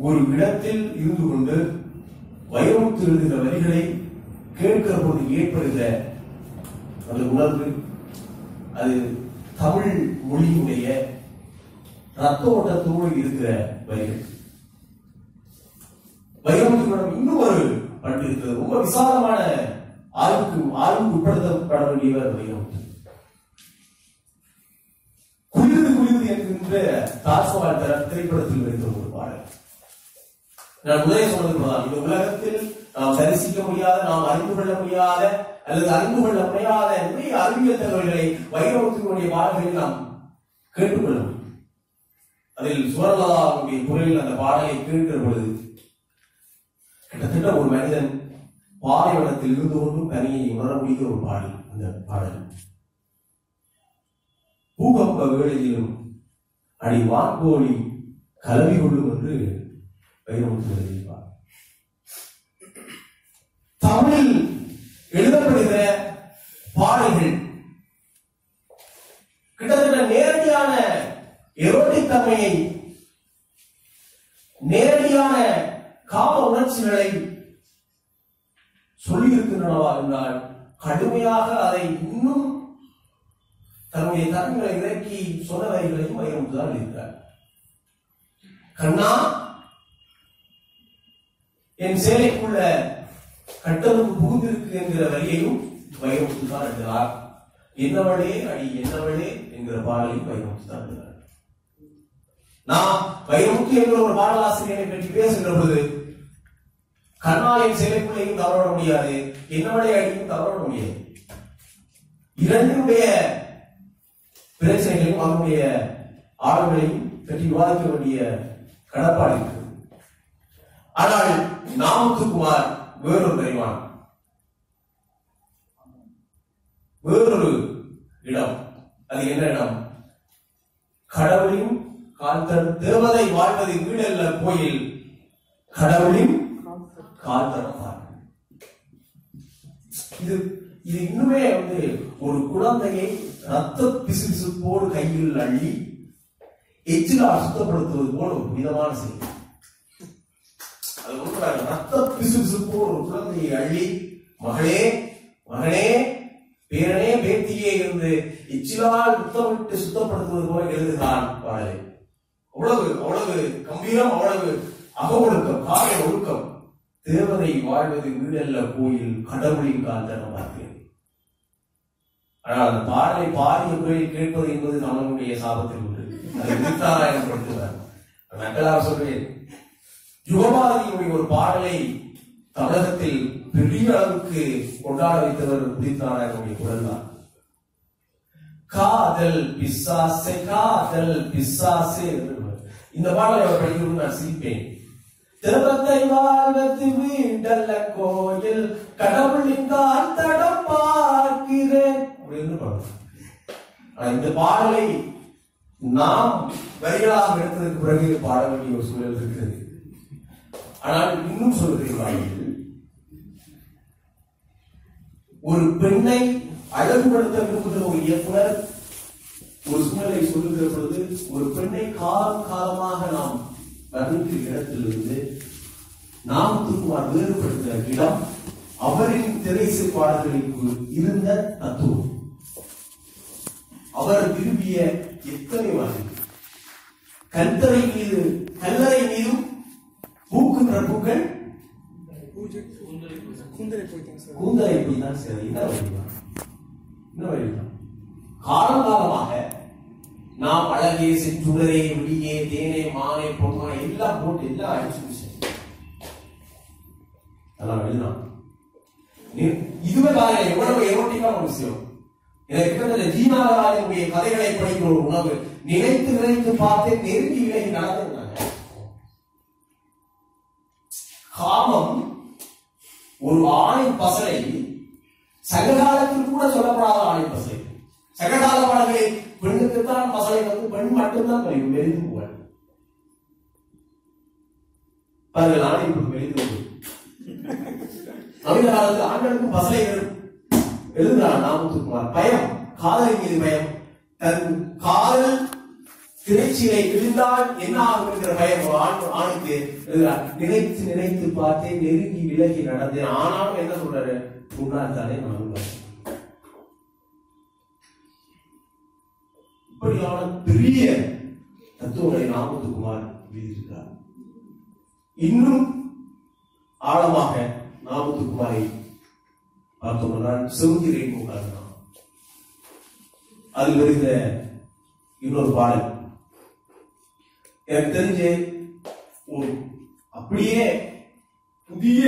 ஒரு இடத்தில் இருந்து கொண்டு வைரமுத்து எழுதுகிற வரிகளை கேட்கிற போது ஏற்படுகிற அந்த உணர்வு அது தமிழ் மொழியினுடைய ரத்த ஓட்டத்தோடு இருக்கிற வரிகள் வைரமுத்துவிடம் இன்னும் ஒரு பண்பு இருக்கிறது. ரொம்ப விசாலமான ஆய்வுக்கு ஆய்வுக்கு உட்படுத்தப்பட வேண்டியவர் வைரமுத்து குளிர்ந்து குளிர்ந்து என்கின்ற தாசவால் தர திரைப்படத்தில் வருகிற ஒரு பாடல். நான் முதலே சொன்னது இந்த உலகத்தில் நாம் தரிசிக்க முடியாத நாம் அறிந்து கொள்ள முடியாத அல்லது அறிந்து கொள்ள முடியாத அறிவியல் தகவல்களை வைரவத்தினுடைய பாடல்களில் நாம் கேட்டுக்கொள்ள முடியும் அதில் சுவர்லதாவுடைய குரலில் அந்த பாடலை கேட்கிற பொழுது கிட்டத்தட்ட ஒரு மனிதன் பாலைவனத்தில் இருந்து கொண்டும் தனியை உணர முடிகிற ஒரு பாடல் அந்த பாடல். பூகம்ப வேளையிலும் அடி வான்கோழி கலவி கொள்ளும் என்று வைரமுத்து எழுதியிருப்பார். தமிழில் எழுதப்படுகிற பாறைகள். கிட்டத்தட்ட நேரடியான எரோட்டிக் தன்மையை நேரடியான காம உணர்ச்சிகளை சொல்லியிருக்கின்றனவா என்றால் கடுமையாக அதை இன்னும் தன்னுடைய தரங்களை இறக்கி சொன்னவர்களையும் வைரமுத்துதான் இருக்கிறார். கண்ணா என் சேலைக்குள்ள கட்டளம் புகுந்திருக்கு என்கிற வரியையும் வைரமுத்து தான் எழுதினார் என்னவளே அடி என்னவளே என்கிற பாடலையும் வைரமுத்து தான் எழுதினார் நான் வைரமுத்து என்கிற ஒரு பாடலாசிரியரை பற்றி பேசுகிற பொழுது கண்ணாலையும் சிலைக்குள்ளையும் தவற முடியாது. என்னவளே அடியும் தவற முடியாது. இரண்டுடைய பிரச்சனைகளையும் அவருடைய ஆளுகளையும் பற்றி விவாதிக்க வேண்டிய கடப்பாடு ஆனால் நாமத்துக்குமார் வேறொரு அறிவான் வேறொரு இடம். அது என்ன இடம்? கடவுளின் கால் தட தேவதை வாழ்வது வீடல்ல கோயில். கடவுளின் கால் இது இது இன்னுமே வந்து ஒரு குழந்தையை ரத்த பிசுபிசுப்போடு கையில் அள்ளி எச்சில சுத்தப்படுத்துவது போல ஒரு விதமான செய்தி அது ஒன்றும் ரத்த பிசுபிசுப்போடு ஒரு குழந்தையை அள்ளி மகளே மகனே பேரனே பேத்தியே என்று எச்சிலால் முத்தமிட்டு சுத்தப்படுத்துவது போல எழுதுகிறான் பாடலை. அவ்வளவு அவ்வளவு கம்பீரம் அவ்வளவு அக ஒழுக்கம் காய ஒழுக்கம். தேவதை வாழ்வது வீடல்ல கோயில் கடவுளின் காந்தன பார்த்தேன். ஆனால் அந்த பாடலை பாரிய முறையில் கேட்பது என்பது நம்மளுடைய சாபத்தில் உண்டு. அதை வித்தாராயணம் நக்கலாக சொல்வேன். யுகபாரதியுடைய ஒரு பாடலை தமிழகத்தில் பெரிய அளவுக்கு கொண்டாட வைத்தவர் உதித் நாராயணனுடைய குரல் தான் காதல் பிசாசே காதல் பிசாசே என்று இந்த பாடலை அவர் படிக்கிறது நான் சிரிப்பேன். திரவத்தை வாழ்வது வீண்டல்ல கோயில் கடவுளின் தான் தடம் பார்க்கிறேன் அப்படின்னு பாடல் ஆனா இந்த பாடலை நாம் வரிகளாக எடுத்ததற்கு பிறகு பாட வேண்டிய ஒரு சூழல் இருக்கிறது. ஆனால் இன்னும் சொல்கிறீர்கள் ஒரு பெண்ணை அழகுபடுத்த விரும்புகிற ஒரு இயக்குனர் ஒரு சூழலை சொல்லுகிற பொழுது ஒரு பெண்ணை காலம் காலமாக நாம் வர்ணிக்கிற இடத்திலிருந்து நாம் திருக்குமார் வேறுபடுத்துகிற இடம் அவரின் திரைசு பாடல்களுக்கு இருந்த தத்துவம். அவர் விரும்பிய எத்தனை வாசி கல்தரை மீது கல்லறை மீதும் பூக்குன்ற பூக்கள் பூஜை கூந்தலை போயிட்டேன் சார் கூந்தலை போய் சார் சரி என்ன வழிதான் என்ன வழிதான் காலங்காலமாக நாம் அழகே செஞ்சுடரே விடியே தேனே மானே பொன்மானே எல்லாம் போட்டு எல்லாம் அடிச்சு அதெல்லாம் எழுதலாம் நீ- இதுவே பாருங்க எவ்வளவு எரோட்டிக்கான ஒரு விஷயம். எனக்கு கிட்டத்தட்ட ஜீனாவராயனுடைய கதைகளை படிக்கிற ஒரு உணவு. நினைத்து நினைத்து பார்த்து நெருங்கி விலகி நடந்திருந்தாங்க ஒரு ஆணின் பசலை சங்ககாலத்தில் கூட சொல்லப்படாத ஆணின் பசலை. சங்ககால பாடல்களில் பெண்ணுக்குத்தான் பசலை வந்து பெண் மட்டும்தான் தெரியும் மெலிந்து போவாள் பாருங்கள் ஆணை இப்படி மெலிந்து போகுது. நவீன காலத்தில் ஆண்களுக்கும் பசலை எழு- எழுதுகிறார் நாமத்துக்குமார் பயம் காதலின் மீது பயம். தன் காதல் திரைச்சிலை விழுந்தால் என்ன ஆகும் என்கிற பயம் ஒரு ஆணுக்கு நினைத்து நினைத்து பார்த்தேன் நெருங்கி விலகி நடந்து. ஆனாலும் என்ன சொல்றாரு? முன்னாள் தானே நான் இப்படியான பெரிய தத்துவங்களை நாமத்துக்குமார் எழுதியிருக்கிறார். இன்னும் ஆழமாக நாமத்துக்குமாரை பார்த்தோம்னால் செவுதிரை பூங்காதான் அதில் வருகிற இன்னொரு பாடல் எனக்கு தெரிஞ்சு ஒரு அப்படியே புதிய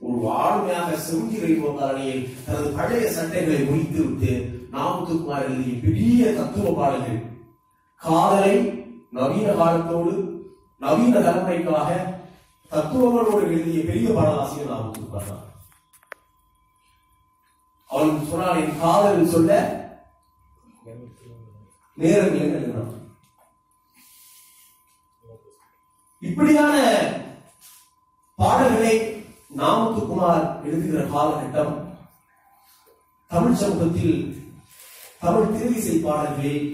ஒரு ஆளுமையாக செவுதிரை பூங்காரணியில் தனது பழைய சட்டைகளை முடித்து விட்டு நாமத்துக்குமார் எழுதிய பெரிய தத்துவ பாடல்கள். காதலை நவீன காலத்தோடு நவீன தலைமுறைக்காக தத்துவங்களோடு எழுதிய பெரிய பாடலாசிரியர் நாமத்துக்குமார். பாடுறான் அவன் சொன்னான் என் காதல் சொல்ல நேரம் இப்படியான பாடல்களை நாமத்துக்குமார் எழுதுகிற காலகட்டம் தமிழ் சமூகத்தில் தமிழ் திருவிசை பாடல்களில்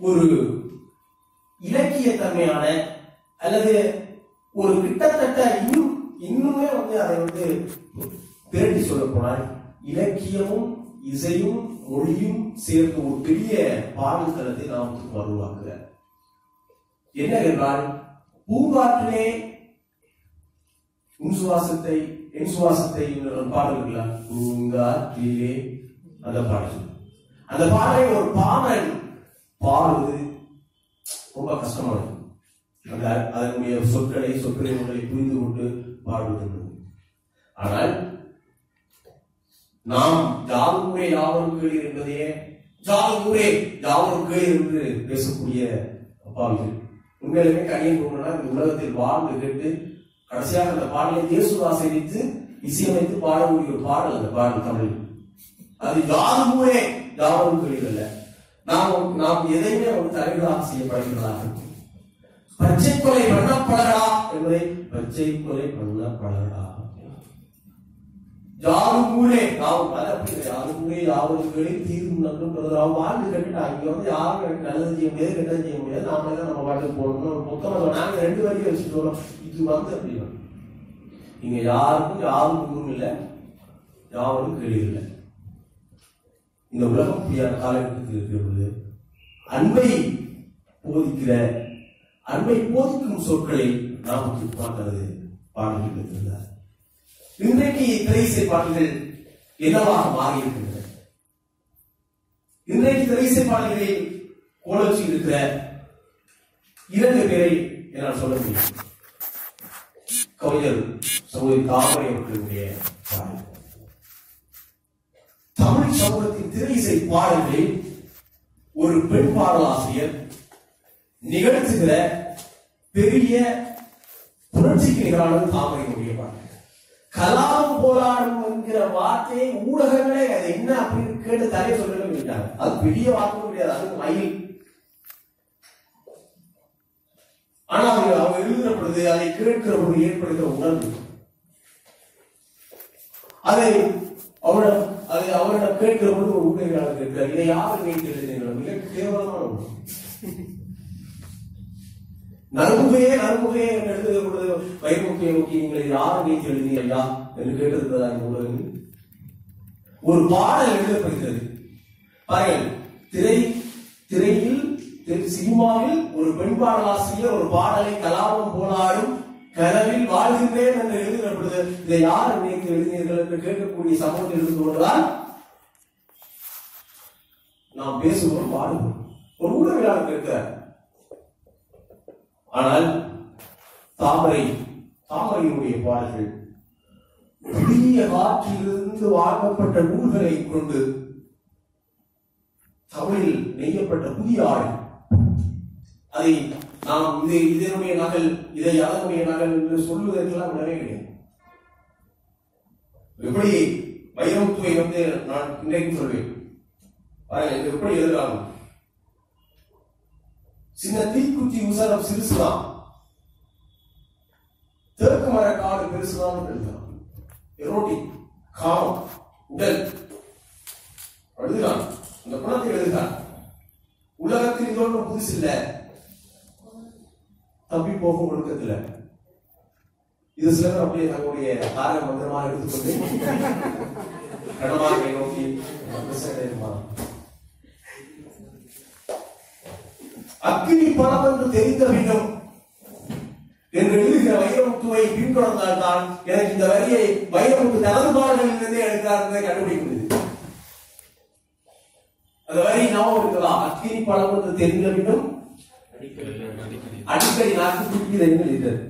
ஒரு இலக்கிய தன்மையான அல்லது ஒரு கிட்டத்தட்ட இன்னும் இன்னுமே வந்து அதை வந்து திரட்டி சொல்ல போனால் இலக்கியமும் இசையும் மொழியும் சேர்ந்து ஒரு பெரிய பாடல் தளத்தை நாம் உருவாக்குகிறார் என்ன என்றால் பூங்காற்றிலே உன் சுவாசத்தை என் சுவாசத்தை என்ற பூங்காற்றிலே. அந்த பாடல் அந்த பாடலை ஒரு பாடல் பாடுவது ரொம்ப கஷ்டமானது. அந்த அதனுடைய சொற்களை சொற்களை புரிந்து கொண்டு பாடுவது ஆனால் நாம் யாரும் யாவரும் கேளீர் என்பதையே யாரும் யாவரும் கேளீர் என்று பேசக்கூடிய அப்பாவிகள். உண்மையிலுமே கணியம் போனா இந்த உலகத்தில் வாழ்ந்து கேட்டு கடைசியாக அந்த பாடலை இயேசுதாஸ் இசையமைத்து பாடக்கூடிய ஒரு பாடல் அந்த பாடல் தமிழ். அது யாரும் ஊரே நாம் நாம் எதையுமே வந்து தலைவராக செய்யப்படுகிறார்கள் இருக்கும் பச்சை கொலை பண்ணப்படடா என்பதை பச்சை கொலை பண்ணப்படடா யாரும் ஊரே யாரும் அது அப்படி யாரும் ஊரே தீர்வு நன்றும் அவன் வாழ்ந்து கட்டிட்டு அங்கே வந்து யாரும் எனக்கு நல்லது செய்ய முடியாது கெட்டது செய்ய முடியாது. நாமளே தான் நம்ம பாட்டுக்கு போடணும். ஒரு புத்தகம் நாங்கள் ரெண்டு வரைக்கும் வச்சுட்டு வரோம். இது வந்து அப்படின்னா இல்லை. இங்க யாருக்கும் யாரும் ஊரும் இல்லை. யாவரும் கேள்வி இல்லை. இந்த உலகம் காலகட்டத்தில் இருக்கிற பொழுது அன்பை போதிக்கிற அன்பை போதிக்கும் சொற்களை நாம் பார்க்கிறது பாடல்கள் இருந்தார் இன்றைக்கு திரைசை பாடல்கள் என்னவாக மாறியிருக்கின்றன? இன்றைக்கு திரைசை பாடல்களை கோலச்சி இருக்கிற இரண்டு பேரை என்னால் சொல்ல முடியும். கவிஞர் சகோதரி தாமரை அவர்களுடைய தமிழ் சமூகத்தின் திரையிசை பாடல்களில் ஒரு பெண் பாடலாசிரியர் நிகழ்த்துகிற பெரிய புரட்சிக்கு நிகரானது தாமரையினுடைய பாடல். கலாம் போராடும் என்கிற வார்த்தையை ஊடகங்களே அது என்ன அப்படின்னு கேட்டு தலை சொல்லணும் அது பெரிய வார்த்தை முடியாது அது மயில். ஆனா அவங்க அவங்க எழுதுகிற பொழுது அதை கேட்கிற பொழுது ஏற்படுகிற உணர்வு. அதை அவரிடம் அதை அவரிடம் கேட்கிற பொழுது ஒரு ஊடகங்களாக இருக்கிறார் இதை யார் நீங்க மிக கேவலமான ஒன்று நறுமுகையே நறுமுகையே என்று எழுதுகிற பொழுது வைமுகையை நோக்கி நீங்கள் யார் நீங்க எழுதினீங்க என்று கேட்டிருக்கிறதா இந்த ஊடகங்கள் ஒரு பாடல் எழுதப்படுகிறது பாருங்கள் திரை திரையில் சினிமாவில் ஒரு பெண் பாடலாசிரியர் ஒரு பாடலை கலாபம் போனாலும் கனவில் வாழ்கின்றேன் என்று எழுதுகிற பொழுது இதை யார் நினைத்து எழுதினீர்கள் என்று கேட்கக்கூடிய சமூகத்தில் இருந்து கொண்டுதான் நாம் பேசுவோம் பாடுவோம். ஒரு ஊடகவியலாளர் கேட்கிறார் ஆனால் தாமரை தாமரையினுடைய பாடல்கள் புதிய காற்றிலிருந்து வாங்கப்பட்ட நூல்களை கொண்டு தமிழில் நெய்யப்பட்ட புதிய ஆடை. அதை நாம் இது இதனுடைய நகல் இதை அதனுடைய நகல் என்று சொல்லுவதற்கெல்லாம் விடவே கிடையாது. எப்படி வைரமுத்துவை வந்து நான் இன்றைக்கு சொல்வேன்? எப்படி எழுதுறாங்க சின்ன தீக்குச்சி உசரம் சிறுசுதான். தேக்கு மர காடு பெருசுதான் எழுதுறான். எரோட்டிக் காமம் உடல். எழுதுகிறான் அந்த குணத்தை எழுதுகிறான் உலகத்தில் இது ஒன்றும் புதுசு இல்ல. தப்பி போகும் ஒழுக்கத்துல. இது சிலர் அப்படியே தங்களுடைய தார மந்திரமாக எடுத்துக்கொண்டு கடமாக நோக்கி அக்னி பலம் பணம் என்று தெரிந்த வேண்டும் என்று எழுதுகிற வைரமுத்துவை பின்தொடர்ந்தால்தான் எனக்கு இந்த வரியை வைரமுத்து தனது பாடல்களிலிருந்தே எடுத்தார் என்பதை கண்டுபிடிக்க முடியுது அந்த வரி நாம் இருக்கலாம் அக்னி பணம் என்று தெரிந்த வேண்டும் அடிக்கடி நாக்கு துப்பிதை எழுதிட்டது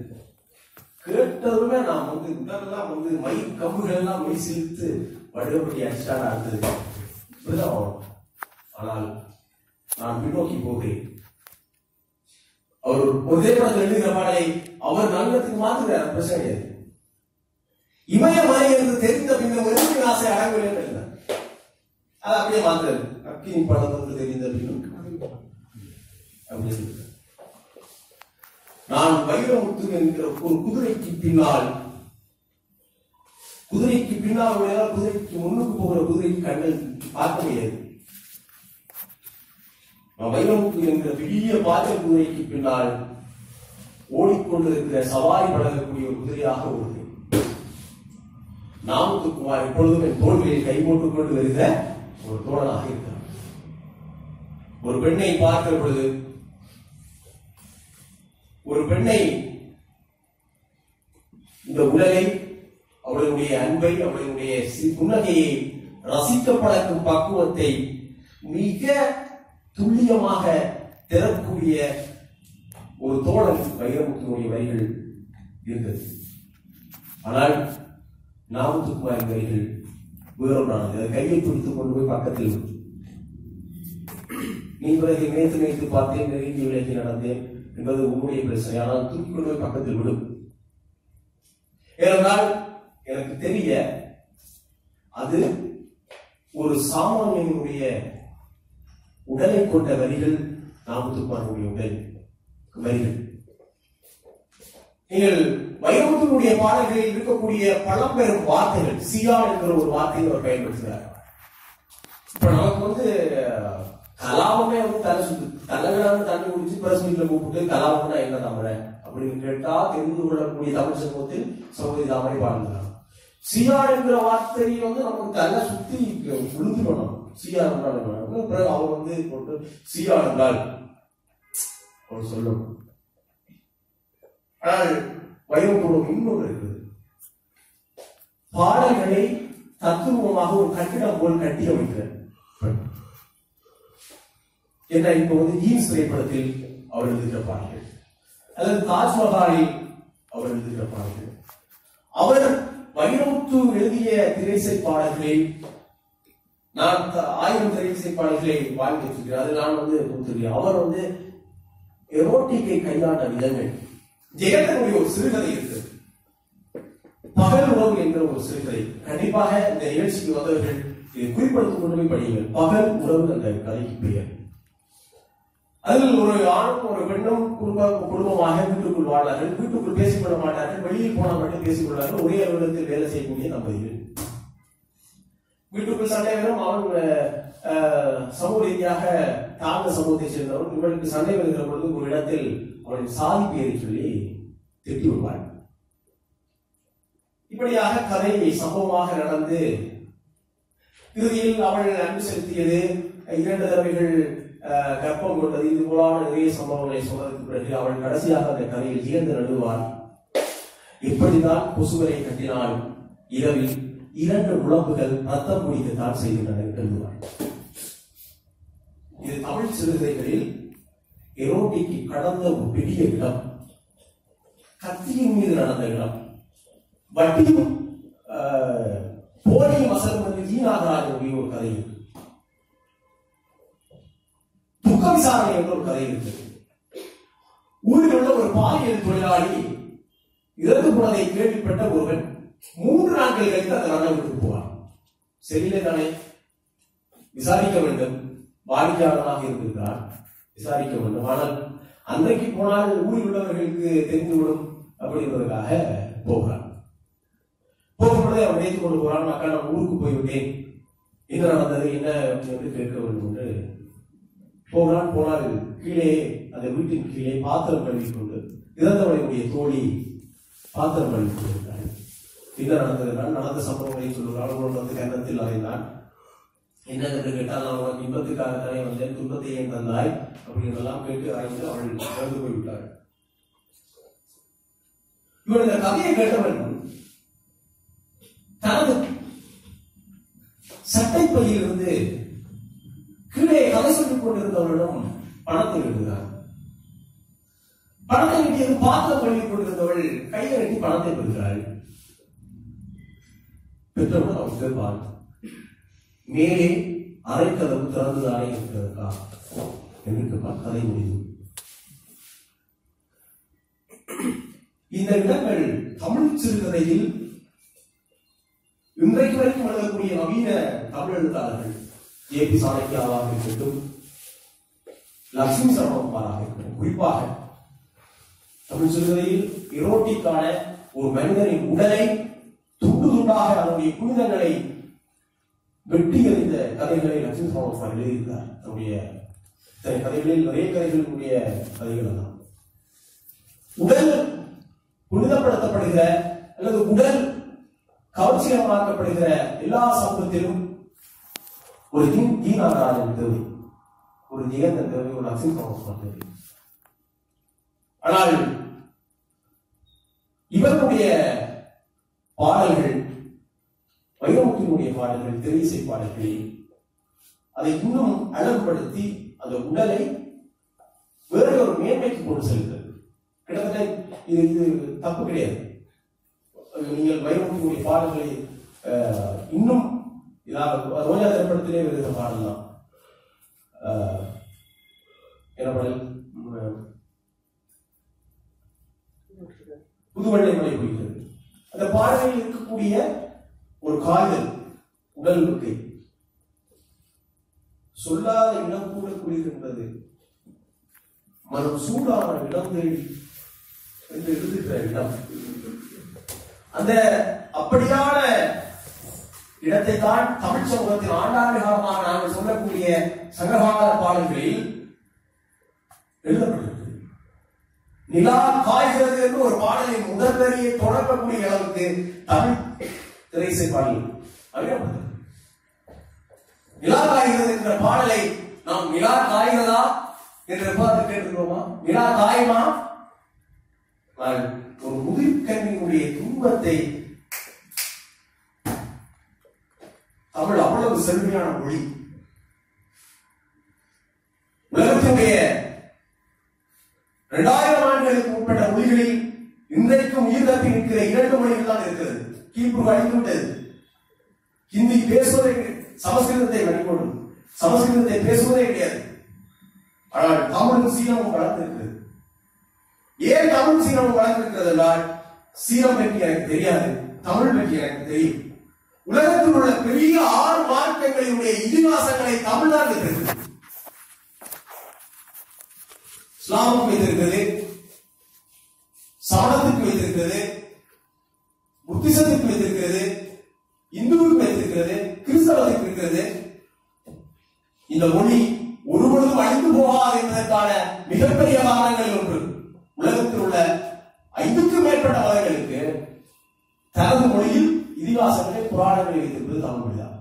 கேட்டதுமே நான் வந்து இதெல்லாம் வந்து மை கம்புகள் எல்லாம் மெய் சிலித்து வடுகப்பட்டி அடிச்சாடா இருந்தது இப்படிதான் ஆனால் நான் பின்னோக்கி போகிறேன். அவர் ஒரு எழுதுகிற பாடலை அவர் நல்லத்துக்கு மாத்துகிறார் பிரச்சனை கிடையாது இமயமலை என்று தெரிந்த பின்னர் ஒருவரின் ஆசை அடங்கவில்லை என்று எழுதினார். அப்படியே மாத்துறாரு. அக்கினி படம் என்று தெரிந்த பின்னும் அப்படி நான் வைரமுத்து என்கிற ஒரு குதிரைக்கு பின்னால் குதிரைக்கு பின்னால் விளையாட குதிரைக்கு முன்னுக்கு போகிற குதிரைக்கு கண்ணில் பார்க்க முடியாது. வைரமுத்து என்கிற பெரிய பாத்திர குதிரைக்கு பின்னால் ஓடிக்கொண்டிருக்கிற சவாரி பழகக்கூடிய ஒரு குதிரையாக உள்ளது. நாமத்துக்குமார் இப்பொழுதும் என் தோல்வியை கை போட்டுக் கொண்டு வருகிற ஒரு தோழனாக இருக்கிறார். ஒரு பெண்ணை பார்க்கிற பொழுது ஒரு பெண்ணை இந்த உலகை அவளுடைய அன்பை அவளுடைய புன்னகையை ரசிக்க பழக்கும் பக்குவத்தை மிக துல்லியமாக திறக்கூடிய ஒரு தோழன் வைரமுத்துடைய வரிகள் இருந்தது. ஆனால் நாமத்துக்குமாரின் வரிகள் வேறொன்றானது. அதை கையை பிடித்துக் கொண்டு போய் பக்கத்தில் நீ பிறகு நினைத்து நினைத்து பார்த்தேன் நெருங்கி விலகி நடந்தேன் என்பது உன்னுடைய பிரச்சனை. ஆனால் தூக்கி கொண்டு போய் பக்கத்தில் விடும் ஏனென்றால் எனக்கு தெரிய அது ஒரு சாமானியனுடைய உடலை கொண்ட வரிகள் நாமத்துக்குமாரனுடைய உடல் வரிகள். நீங்கள் வைரமுத்தினுடைய பாடல்களில் இருக்கக்கூடிய பழம்பெரும் வார்த்தைகள் சியா என்கிற ஒரு வார்த்தையை அவர் பயன்படுத்துகிறார். இப்ப நமக்கு வந்து கலாபமே வந்து தலை சுத்து தலைவரான தண்ணி குடிச்சு பிரஸ் மீட்ல கூப்பிட்டு கலாபம்னா என்ன தமிழ அப்படின்னு கேட்டா தெரிந்து கொள்ளக்கூடிய தமிழ் சமூகத்தில் சமூக தாமரை பாடுகிறார். சியா என்கிற வார்த்தை வந்து நமக்கு தலை சுத்தி உளுந்து பண்ணணும் சியா என்றால் பிறகு அவர் வந்து போட்டு சியா என்றால் அவர் சொல்லும். ஆனால் வைரத்தோடு இன்னொன்று இருக்குது. பாடல்களை தத்துவமாக ஒரு கட்டிடம் போல் கட்டி அமைக்கிற பெண். என்ன இப்போ வந்து ஜீன்ஸ் திரைப்படத்தில் அவர் எழுதுகிற பாடல்கள். அல்லது தாஜ்மஹாலில் அவர் எழுதுகிற பாடல்கள். அவர் வைரமுத்து எழுதிய திரைசை பாடல்களை நான் ஆயிரம் திரைசை வாழ்ந்துட்டு அது நான் வந்து கொடுத்திருக்கிறேன். அவர் வந்து எரோட்டிக்கை கையாண்ட விதங்கள். ஜெயலனுடைய ஒரு சிறுகதை இருக்கு. பகல் உறவு என்ற ஒரு சிறுகதை. கண்டிப்பாக இந்த நிகழ்ச்சிக்கு வந்தவர்கள் இதை குறிப்பிடுத்திக் கொண்டு போய் படியுங்கள். பகல் உறவு அந்த கதைக்கு பெயர். அதில் ஒரு ஆணும் ஒரு பெண்ணும் குடும்ப குடும்பமாக வீட்டுக்குள் வாழ்ந்தார்கள் வீட்டுக்குள் பேசிக்கொள்ள மாட்டார்கள். வெளியில் போனால் மட்டும் பேசிக்கொள்வார்கள். ஒரே அலுவலகத்தில் வேலை செய்யக்கூடிய தம்பதிகள் வீட்டுக்குள் சண்டை வரும் அவன் சமூக ரீதியாக தாழ்ந்த சமூகத்தை சேர்ந்தவன் இவனுக்கு சண்டை வருகிற பொழுது ஒரு இடத்தில் அவனின் சாதி பேரை சொல்லி திட்டி விடுவான் இப்படியாக கதை சம்பவமாக நடந்து இறுதியில் அவள் அன்பு செலுத்தியது. இரண்டு தடவைகள் கற்பம் கொண்டது. இது போலான நிறைய சம்பவங்களை சொன்னதற்கு பிறகு அவள் கடைசியாக அந்த கதையில் இழந்து நடுவாள் இப்படிதான் கொசுவரை கட்டினாள் இரவில் இரண்டு உழம்புகள் ரத்தம் குடிக்கத்தான் செய்கின்றன எழுதுவாள் இது தமிழ் சிறுகதைகளில் எரோட்டிக்கு கடந்த ஒரு பெரிய இடம் கத்தியின் மீது நடந்த இடம். வட்டியும் ஆஹ், போலியும் வசனம் வந்து ஈநாகராஜனுடைய ஒரு கதை இருக்கு. துக்க விசாரணை என்ற ஒரு கதை இருக்கு. ஊரில் உள்ள ஒரு பாலியல் தொழிலாளி இறந்து போனதை கேள்விப்பட்ட ஒருவன் மூன்று நாட்கள் கழித்து அந்த ராஜா விட்டு போவார். சரியில்லை தானே விசாரிக்க வேண்டும். வாடிக்கையாளராக இருந்திருக்கிறார். விசாரிக்க வேண்டும். ஆனால் அன்றைக்கு போனால் ஊரில் உள்ளவர்களுக்கு தெரிந்துவிடும் அப்படின்றதுக்காக போகிறான் போகும்பொழுதே அவன் நினைத்துக் கொண்டு போறான் அக்கா நான் ஊருக்கு போய்விட்டேன். என்ன நடந்தது? என்ன என்று கேட்க வேண்டும் என்று போகிறான் போனால் கீழே அந்த வீட்டின் கீழே பாத்திரம் கழுவி கொண்டு இறந்தவனுடைய தோழி பாத்திரம் கழுவி கொண்டு என்ன நடந்தது நடந்த சம்பவங்களை சொல்லுகிறாள் அவன் வந்து கன்னத்தில் அறைந்தான். என்ன என்று கேட்டால் நான் உனக்கு இன்பத்துக்காகத்தானே வந்தேன் துன்பத்தை ஏன் தந்தாய்? அப்படின்றெல்லாம் கேட்டு அறிந்து அவள் இறந்து போய்விட்டாள். இவன் இந்த கதையை கேட்டவன் தனது சட்டைப்பையிலிருந்து கீழே கதை சொல்லிக் கொண்டிருந்தவளிடம் பணத்தை எழுதுகிறார். பணத்தை கட்டியது பாத்திரம் பள்ளி கொண்டிருந்தவள் கையை கட்டி பணத்தை பெறுகிறாள். பெற்றவுடன் அவள் பார்த்து மேலே அரைக்கதவு திறந்துதானே இருக்கிறதுக்கா என்று கதை முடிவு. இந்த இடங்கள் தமிழ் சிறுகதையில் இன்றைக்கு வரைக்கும் எழுதக்கூடிய நவீன தமிழ் எழுத்தாளர்கள். ஏ பி சாணக்கியாவாக இருக்கட்டும் லட்சுமி சரவணகுமாராக இருக்கட்டும். குறிப்பாக தமிழ் சிறுகதையில் இரோட்டிக்கான ஒரு மனிதனின் உடலை உண்டாக அவருடைய புனிதங்களை வெட்டி எறிந்த கதைகளை லட்சுமி சரவணகுமார் எழுதியிருந்தார் தன்னுடைய இத்தனை கதைகளில் நிறைய கதைகளுடைய கதைகள் தான் உடல் புனிதப்படுத்தப்படுகிற அல்லது உடல் கவர்ச்சிகரமாக்கப்படுகிற எல்லா சமூகத்திலும் ஒரு தீன் தீனாராஜன் தேவை ஒரு ஜெகந்தன் தேவை ஒரு லட்சுமி சரவணகுமார் தேவை ஆனால் இவருடைய பாடல்கள் வைரமுத்தினுடைய பாடல்கள் திரைசை பாடல்களில் அதை இன்னும் அழகுபடுத்தி அந்த உடலை வேற ஒரு மேன்மைக்கு கொண்டு செல்கிறது. கிட்டத்தட்ட இது இது தப்பு கிடையாது. நீங்கள் வைரமுத்தினுடைய பாடல்களை இன்னும் இதாக ரோஜா திரைப்படத்திலே வருகிற பாடல் தான் என்ன பாடல்? புதுவெள்ளை மலை குறிக்கிறது அந்த பாடலில் இருக்கக்கூடிய ஒரு காதல் உடல் இருக்கை சொல்லாத இடம் கூட குளிர்கின்றது மனம் சூடான இடம் தேடி என்று எழுதுகிற இடம். அந்த அப்படியான இடத்தை தான் தமிழ் சமூகத்தில் ஆண்டாண்டு காலமாக நாங்கள் சொல்லக்கூடிய சங்ககால பாடல்களில் எழுதப்பட்டிருக்கு நிலா காய்கிறது என்று ஒரு பாடலின் முதல் வரியை தொடங்கக்கூடிய அளவுக்கு தமிழ் திரைசை பாடல் நிலா காய்கிறது என்ற பாடலை நாம் நிலா காய்கிறதா என்று பார்த்து கேட்டுக்கிறோமா நிலா காயுமா ஒரு முதிர்கண்ணினுடைய துன்பத்தை தமிழ் அவ்வளவு செழுமையான மொழி. உலகத்துடைய இரண்டாயிரம் ஆண்டுகளுக்கு உட்பட்ட மொழிகளில் இன்றைக்கும் உயிர் தப்பி நிற்கிற இரண்டு மொழிகள் தான் இருக்கிறது. கீழ்ப்பு அழிந்துவிட்டது ஹிந்தி பேசுவதே சமஸ்கிருதத்தை வழிபடும். சமஸ்கிருதத்தை பேசுவதே கிடையாது. ஆனால் தமிழும் சீனமும் வளர்ந்திருக்கிறது. ஏன் தமிழ் சீனமும் வளர்ந்திருக்கிறது என்றால் சீனம் பற்றி எனக்கு தெரியாது தமிழ் பற்றி எனக்கு தெரியும். உலகத்தில் உள்ள பெரிய ஆறு மார்க்கங்களினுடைய இதிகாசங்களை தமிழ்நாடு இருக்கிறது இஸ்லாமுக்கு வைத்திருக்கிறது சமணத்துக்கு வைத்திருக்கிறது புத்திசத்திற்கு வைத்திருக்கிறது இந்துவுக்கு வைத்திருக்கிறது கிறிஸ்தவத்திற்கு இருக்கிறது. இந்த மொழி ஒருபொழுதும் அழிந்து போகாது என்பதற்கான மிகப்பெரிய காரணங்கள் ஒன்று. உலகத்தில் உள்ள ஐந்துக்கும் மேற்பட்ட மதங்களுக்கு தனது மொழியில் இதிகாசங்களை புராணங்களை வைத்திருப்பது தமிழ் மொழிதான்.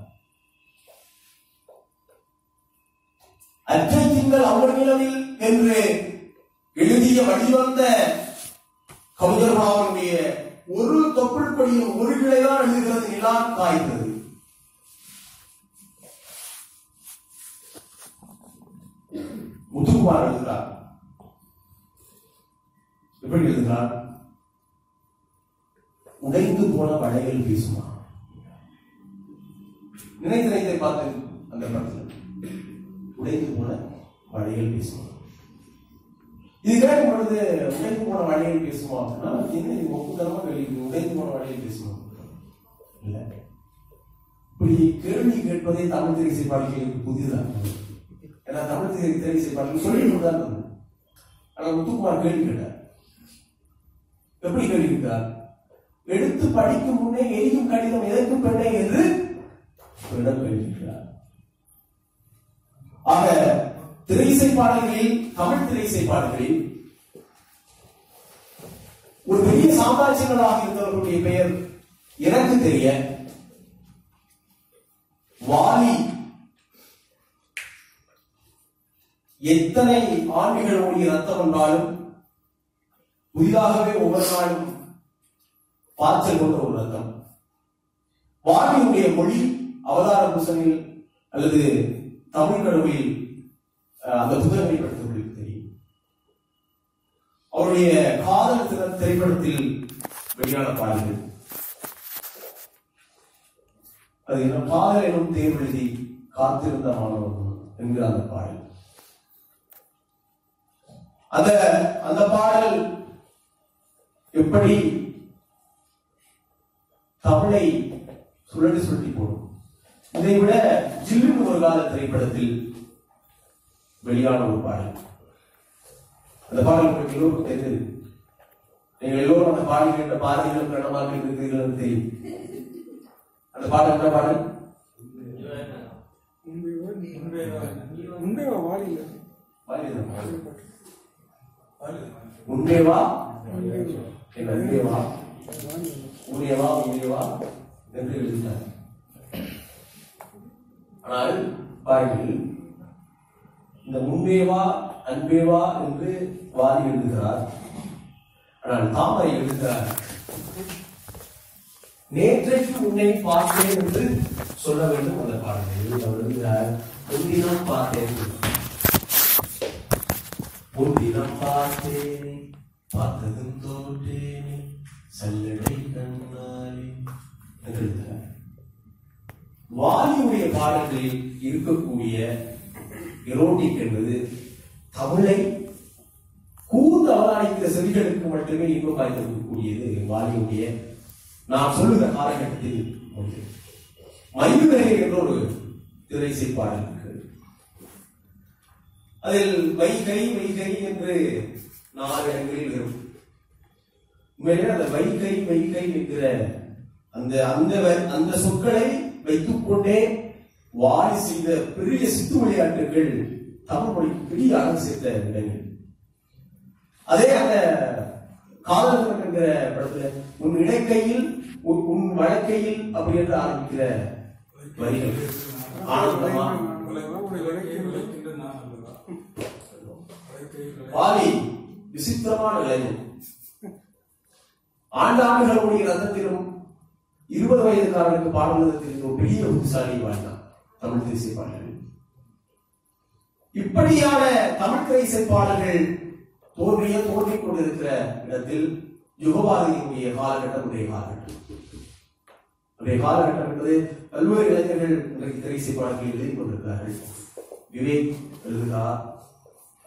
அற்றை திங்கள் அவ்வளவில் என்று எழுதிய வழிவந்த கவிஞர் மாவனுடைய ஒரு தொப்புள் கொடியின் ஒரு கிளைதான் எழுதுகிறது நிலா காய்ந்தது. முத்துக்குமார் எழுதுகிறார். எப்படி எழுதுகிறார்? உடைந்து போன வளையல் வீசுமா? நினைத்து நினைத்தை பார்த்து அந்த படத்துல. உடைந்து போன வளையல் வீசுமா? இது பொழுது உடைந்து போன வழியில் பேசுமா அப்படின்னா என்ன இது ஒப்புதலமா கேள்வி உடைந்து போன வழியில் பேசுமா இல்ல. இப்படி கேள்வி கேட்பதே தமிழ் திரைசை பாடல்களுக்கு புதிதாக ஏன்னா தமிழ் திரை திரைசை பாடல்கள் சொல்லிட்டு தான் ஆனா முத்துக்குமார் கேள்வி கேட்டார். எப்படி கேள்வி கேட்டார்? எடுத்து படிக்கும் முன்னே எரியும் கடிதம் எதற்கும் பெண்ணே என்று இடம் கேள்விக்கிறார் ஆக திரைசை பாடல்களில் தமிழ் திரைசை பாடல்களில் ஒரு பெரிய சாம்ராஜ்யங்களாக இருந்தவர்களுடைய பெயர் எனக்கு தெரிய வாலி. எத்தனை ஆண்டுகள் ரத்தம் என்றாலும் புதிதாகவே ஒவ்வொரு நாளும் பாய்ச்சல் கொண்ட ஒரு ரத்தம். வாலியுடைய மொழி அவதார புசனில் அல்லது தமிழ் கடவுளில் அந்த புத்தகங்கள் படித்தவர்களுக்கு தெரியும் அவருடைய காதல் திற திரைப்படத்தில் வெளியான பாடல்கள் அது என்ன? காதல் எனும் தேர்வு காத்திருந்த மாணவன் என்கிற அந்த பாடல். அந்த அந்த பாடல் எப்படி தமிழை சுழட்டி சுழட்டி போடும்? இதை விட ஜில்லுன்னு ஒரு கால திரைப்படத்தில் வெளியான ஒரு பாடல். அந்த பாடல் உங்களுக்கு எல்லோருக்கும் தெரிந்தது. நீங்கள் எல்லோரும் அந்த பாடல் கேட்ட பாரதிகளும் கண்ணமாக இருக்கிறீர்கள் என்று தெரியும். அந்த பாடல் என்ன பாடல் முன்பே வாலியில் பாரதிதான். உண்மை வா. என் அன்பே வா? உன்னை வா உன்னை வா. என்று எழுதினார் ஆனால் பாருங்கள் இந்த முன்பே வா அன்பே வா என்று வாதி எழுதுகிறார். ஆனால் தாமரை எழுதுகிறார் நேற்றைக்கு உன்னை பார்த்தேன் என்று சொல்ல வேண்டும் அந்த பாடலில் அவர் எழுதுகிறார் முன்தினம் பார்த்தேன். முன்தினம் பார்த்தேன் பார்த்ததும் தோற்றேனே சல்லடை கண்ணாலே என்று எழுதுகிறார் வாலியுடைய பாடல்களில் இருக்கக்கூடிய எரோட்டிக் என்பது தமிழை கூர்ந்து அவதானிக்கிற செவிகளுக்கு மட்டுமே இன்பம் வாய்ந்திருக்கக்கூடியது வாலியுடைய நாம் சொல்லுகிற காலகட்டத்தில் ஒன்று. மயில்வரை என்ற ஒரு திரைசை பாடல் இருக்கிறது. அதில் வைகை வைகை என்று நாலு இடங்களில் வரும். உண்மையிலே அந்த வைகை வைகை என்கிற அந்த அந்த வ- அந்த சொற்களை வைத்துக் கொண்டே வாரி செய்த பெரிய சித்து விளையாட்டுகள் தமிழ் மொழிக்கு பெரிய அரசு சேர்த்த இடங்கள். அதே அந்த காதல் என்கிற படத்துல உன் இடைக்கையில் உன் உன் வழக்கையில் அப்படி என்று ஆரம்பிக்கிற வரிகள். ஆனந்தமா? வாலி விசித்திரமான இளைஞன் ஆண்டாண்டுகளுடைய ரத்தத்திலும் இருபது வயதுக்காரனுக்கு பாடுவதற்கு ஒரு பெரிய புத்திசாலி வாழ்ந்தான் தமிழ் தேசிய பாடல்கள் இப்படியான தமிழ் தேசிய பாடல்கள் தோன்றிய தோன்றிக் கொண்டிருக்கிற இடத்தில் யுகவாதியினுடைய காலகட்டம் உடைய காலகட்டம். உடைய காலகட்டம் என்பது பல்வேறு இளைஞர்கள் இன்றைக்கு திரைசை பாடல்கள் எழுதி கொண்டிருக்கிறார்கள். விவேக் எழுதுகிறார்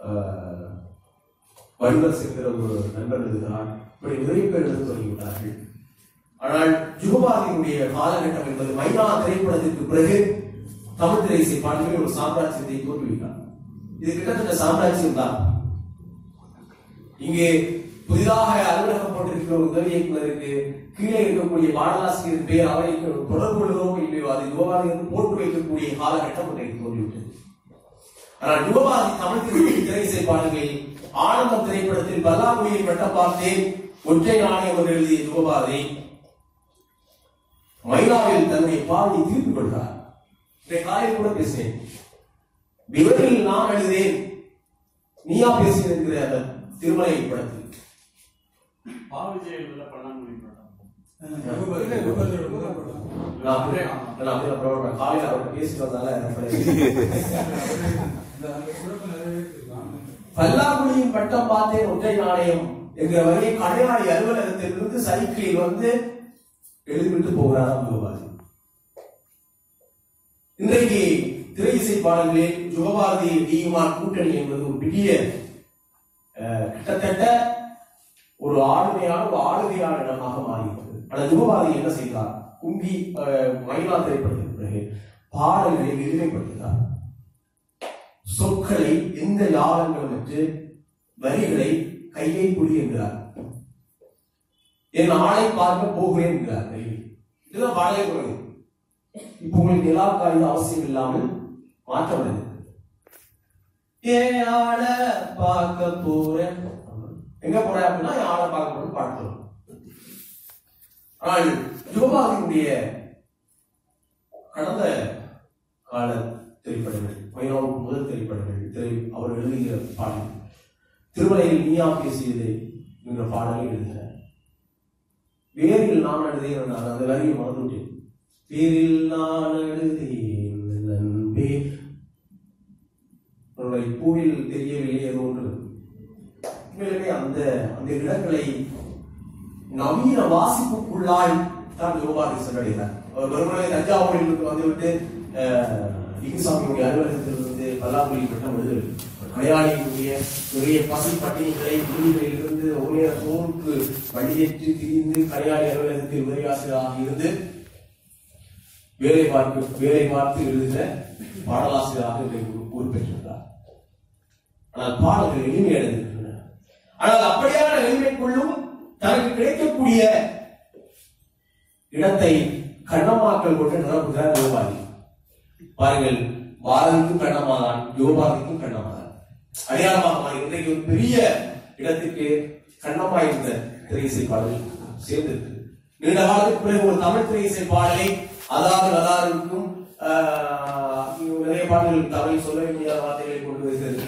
ஆஹ், வடிவல் என்கிற ஒரு நண்பர் எழுதுகிறார் இப்படி நிறைய பேர் எழுத தொடங்கிவிட்டார்கள் ஆனால் யுகவாதியினுடைய காலகட்டம் என்பது மைனா திரைப்படத்திற்கு பிறகு தமிழ் திரைசை பாடல்கள் ஒரு சாம்ராஜ்யத்தை தோற்றுவிட்டார் இது கிட்டத்தட்ட சாம்ராஜ்யம் தான் இங்கே புதிதாக அலுவலகம் போட்டிருக்கிற ஒரு உதவி இயக்குநருக்கு கீழே இருக்கக்கூடிய பாடலாசிரியர் பெயர் அவரை தொடர்பு கொள்கிறோம் இல்லையோ அது யுவவாதி என்று போட்டு வைக்கக்கூடிய காலகட்டம் இன்றைக்கு தோன்றிவிட்டது. ஆனால் யுவவாதி தமிழ் திரை- திரை இசை பாடல்களில் ஆனந்தம் திரைப்படத்தில் பல்லாங்குழியை மட்டும் பார்த்தேன். ஒற்றை நாணயம் என்று எழுதிய யுவபாதை மைனாவில் தன்னை பாடி தீர்ப்பு கொள்கிறார் இன்றைய காலையில் கூட பேசினேன். விவரில் நான் எழுதேன் நீயா பேசினேன் என்கிற அந்த திருமலை படத்தில் பாவிஜய் காலையில் அவர்கிட்ட பேசிட்டு வந்தால பல்லாங்குழியின் பட்டம் பார்த்தேன் ஒற்றை நாணயம். என்கிற வகையை கடையாளி அலுவலகத்திலிருந்து சைக்கிளில் வந்து எழுதிவிட்டு போகிறாராம் யுகபாரதி இன்றைக்கு திரை இசை பாடல்களில் யுகபாரதி டிஎம்ஆர் கூட்டணி என்பது ஒரு பெரிய கிட்டத்தட்ட ஒரு ஆளுமையான ஒரு ஆளுமையான இடமாக மாறியிருக்கிறது ஆனால் யுகபாரதி என்ன செய்தார்? கும்பி அஹ், மைனா திரைப்படத்திற்கு பிறகு பாடல்களை எளிமைப்படுத்தினார். சொற்களை எந்த யாழங்களும் பெற்று வரிகளை கையை புடி என்கிறார். என் ஆளை பார்க்க போகிறேன் என்கிறார் இதுதான் பழைய குறைவு இப்ப உங்களுக்கு எல்லா காரியம் அவசியம் இல்லாமல் மாற்றப்படுது ஏன் ஆள பார்க்க போறேன். எங்க போறேன் அப்படின்னா என் ஆளை பார்க்க போறேன் பாட்டு ஆனால் யுவபாதியினுடைய கடந்த கால திரைப்படங்கள் மைனாவுக்கு முதல் திரைப்படங்கள் திரை அவர் எழுதுகிற பாடல். திருமலையில் நீயா பேசியது என்ற பாடலை எழுதினார் வேரில் நான் எழுதிய நான் அந்த வரியை மறந்துவிட்டேன். வேரில் நான் எழுதியேன் நண்பே. உன்னுடைய பூவில் தெரியவில்லை ஏதோ ஒன்று. அந்த அந்த இடங்களை நவீன வாசிப்புக்குள்ளாய் தான் யோகாதி சென்றடைகிறார். அவர் வெறுமனே தஞ்சாவூரிலிருந்து வந்துவிட்டு அஹ், லிங்குசாமியுடைய அலுவலகத்தில் இருந்து பல்லாங்குழி பட்டம் எழுதுறது கொலையாளியினுடைய நிறைய பசி பட்டினிகளை வீடுகளிலிருந்து ஒரே நேர வழியேற்றி திரிந்து கலையாளி அலுவலகத்தில் உதவியாசிரியராக இருந்து வேலை பார்க்க வேலை பார்த்து எழுதுகிற பாடலாசிரியராக இன்றைக்கு ஆனால் பாடல்கள் எளிமை அடைந்திருக்கின்றன. ஆனால் அப்படியான எளிமைக்குள்ளும் தனக்கு கிடைக்கக்கூடிய இடத்தை கண்ணமாக்கல் கொண்டு நிரப்புகிறார் யோபாதி பாருங்கள் பாரதிக்கும் கண்ணமாதான் யோபாதிக்கும் கண்ணமாதான் அடையாளமாக இன்றைக்கு ஒரு பெரிய இடத்துக்கு கண்ணமா இருந்த திரையிசை பாடல் சேர்ந்திருக்கு. நீண்ட காலத்துக்கு பிறகு ஒரு தமிழ் திரையிசை பாடலை அதாவது அதாருக்கும் நிறைய பாடல்கள் தமிழ் சொல்லவே முடியாத வார்த்தைகளை கொண்டு வருகிறது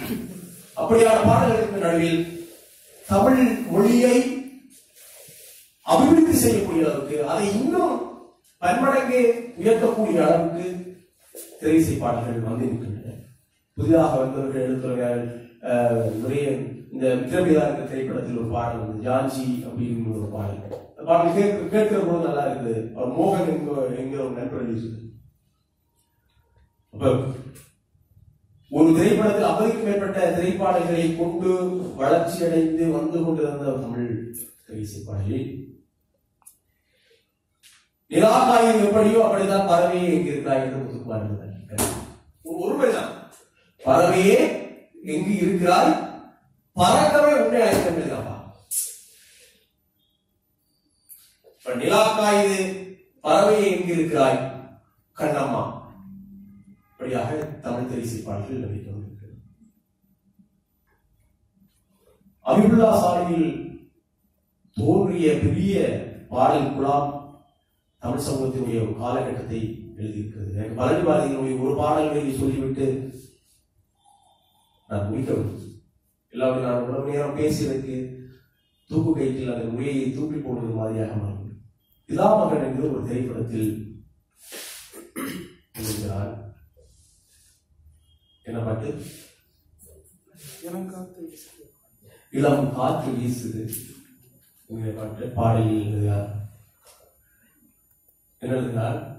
அப்படியான பாடல்களுக்கு நடுவில் தமிழ் மொழியை அபிவிருத்தி செய்யக்கூடிய அளவுக்கு அதை இன்னும் பன்மடங்கு உயர்த்தக்கூடிய அளவுக்கு திரைசை பாடல்கள் வந்திருக்கின்றன. புதிதாக வந்தவர்கள் எழுத்துறவர்கள் நிறைய இந்த விக்ரமிதா என்ற திரைப்படத்தில் ஒரு பாடல் வந்து ஜான்சி அப்படிங்கிற ஒரு பாடல். அந்த பாடல் கேட்க கேட்கிற போது நல்லா இருக்குது. அவர் மோகன் என்கிற ஒரு நண்பர் அப்ப ஒரு திரைப்படத்தில் அவருக்கு மேற்பட்ட திரைப்பாடல்களை கொண்டு வளர்ச்சி அடைந்து வந்து கொண்டிருந்த தமிழ் திரையிசை நிலாக்காயம் எப்படியோ அப்படிதான் பறவையே எங்கு இருக்கிறாய் என்று முத்துக்குமார் ஒருமைதான். பறவையே எங்கு இருக்கிறாய்? பறக்கவே உன்னை அழைக்கப்பா இப்ப நிலாக்காயுது பறவையே எங்கு இருக்கிறாய் கண்ணம்மா. இப்படியாக தமிழ் திரைசை பாடல்கள் நம்பிக்கொண்டிருக்கிறது அபிபுல்லா சாலையில் தோன்றிய பெரிய பாடல் குழாம் தமிழ் சமூகத்தினுடைய காலகட்டத்தை எழுதியிருக்கிறது. எனக்கு பழனி பாரதியினுடைய ஒரு பாடல்களை சொல்லிவிட்டு நான் முடிக்கவில்லை. எல்லாமே நான் உணவு நேரம் பேசியதற்கு தூக்கு கயிற்றில் அந்த உரையை தூக்கி போடுவது மாதிரியாக மாறும் இதா மகன் என்கிற ஒரு திரைப்படத்தில் இருக்கிறார் என்ன பாட்டு? இளங்காத்து வீசுது. இளம் காற்று வீசுது. என்கிற பாட்டு பாடலில் எழுதுகிறார் என்ன எழுதினார்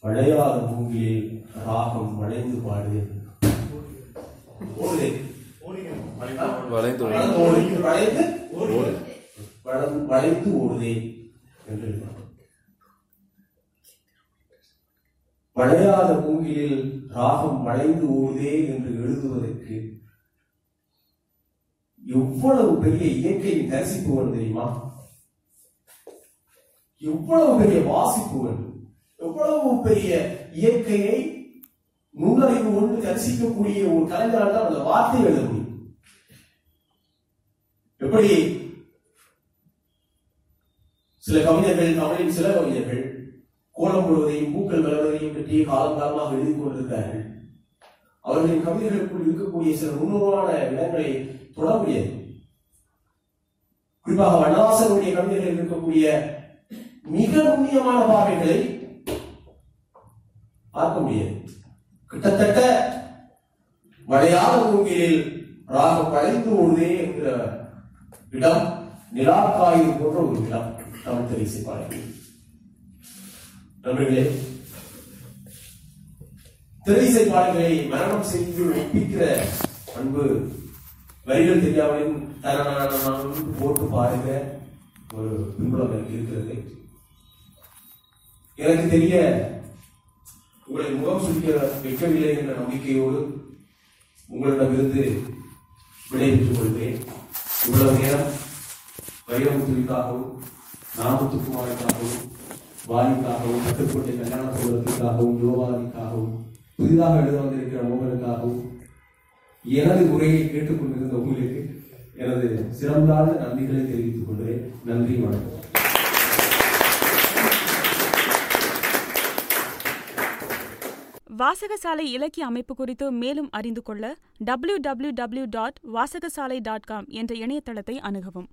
வளையாத மூங்கிலில் ராகம் வளைந்து பாடு. வளைந்து ஓடுதே. என்று எழுதினார். வளையாத மூங்கிலில் ராகம் வளைந்து ஓடுதே என்று எழுதுவதற்கு எவ்வளவு பெரிய இயற்கையின் தரிசிப்பு தெரியுமா? எவ்வளவு பெரிய வாசிப்பு எவ்வளவு பெரிய இயற்கையை நுண்ணறிவு கொண்டு தரிசிக்கக்கூடிய ஒரு கலைஞரால் தான் அந்த வார்த்தை எழுத முடியும். எப்படி? சில கவிஞர்கள் தமிழின் சில கவிஞர்கள் கோலம் போடுவதையும் பூக்கள் வளர்வதையும் பற்றி காலங்காலமாக எழுதி கொண்டிருக்கிறார்கள். அவர்களின் கவிதைகளுக்குள் இருக்கக்கூடிய சில நுண்ணுருவான இடங்களை தொட முடியாது குறிப்பாக வண்ணவாசனுடைய கவிதைகளில் இருக்கக்கூடிய மிக நுண்ணியமான பார்வைகளை பார்க்க முடியாது. கிட்டத்தட்ட வளையாத மூங்கிலில் ராகம் பழைந்து ஓடுதே என்கிற இடம் நிலாக்காயுது போன்ற ஒரு இடம் தமிழ் தெரிசை நண்பர்களே திரைசை பாடல்களை மரணம் செய்து ஒப்பிக்கிற அன்பு வரிகள் தெரியாமலும் தரணம் போட்டு பாடுகிற ஒரு பின்புலம் எனக்கு இருக்கிறது. எனக்கு தெரிய உங்களை முகம் சுழிக்க வைக்கவில்லை என்ற நம்பிக்கையோடு உங்களிடமிருந்து விடைபெற்றுக் கொள்கிறேன். இவ்வளவு நேரம் வைரமுத்துவிற்காகவும் நாமத்துக்குமாருக்காகவும் வாலிக்காகவும் கட்டுக்கோட்டை கல்யாண சோழத்திற்காகவும் யோகாவிற்காகவும் புதிதாக எழுத வந்திருக்கிற உங்களுக்காகவும் எனது உரையை கேட்டுக்கொண்டிருந்த உங்களுக்கு எனது சிறந்தாழ்ந்த நன்றிகளை தெரிவித்துக் கொள்கிறேன். நன்றி வணக்கம். வாசகசாலை இலக்கிய அமைப்பு குறித்து மேலும் அறிந்து கொள்ள W W W dot Vasagasalai dot com என்ற இணையதளத்தை அணுகவும்.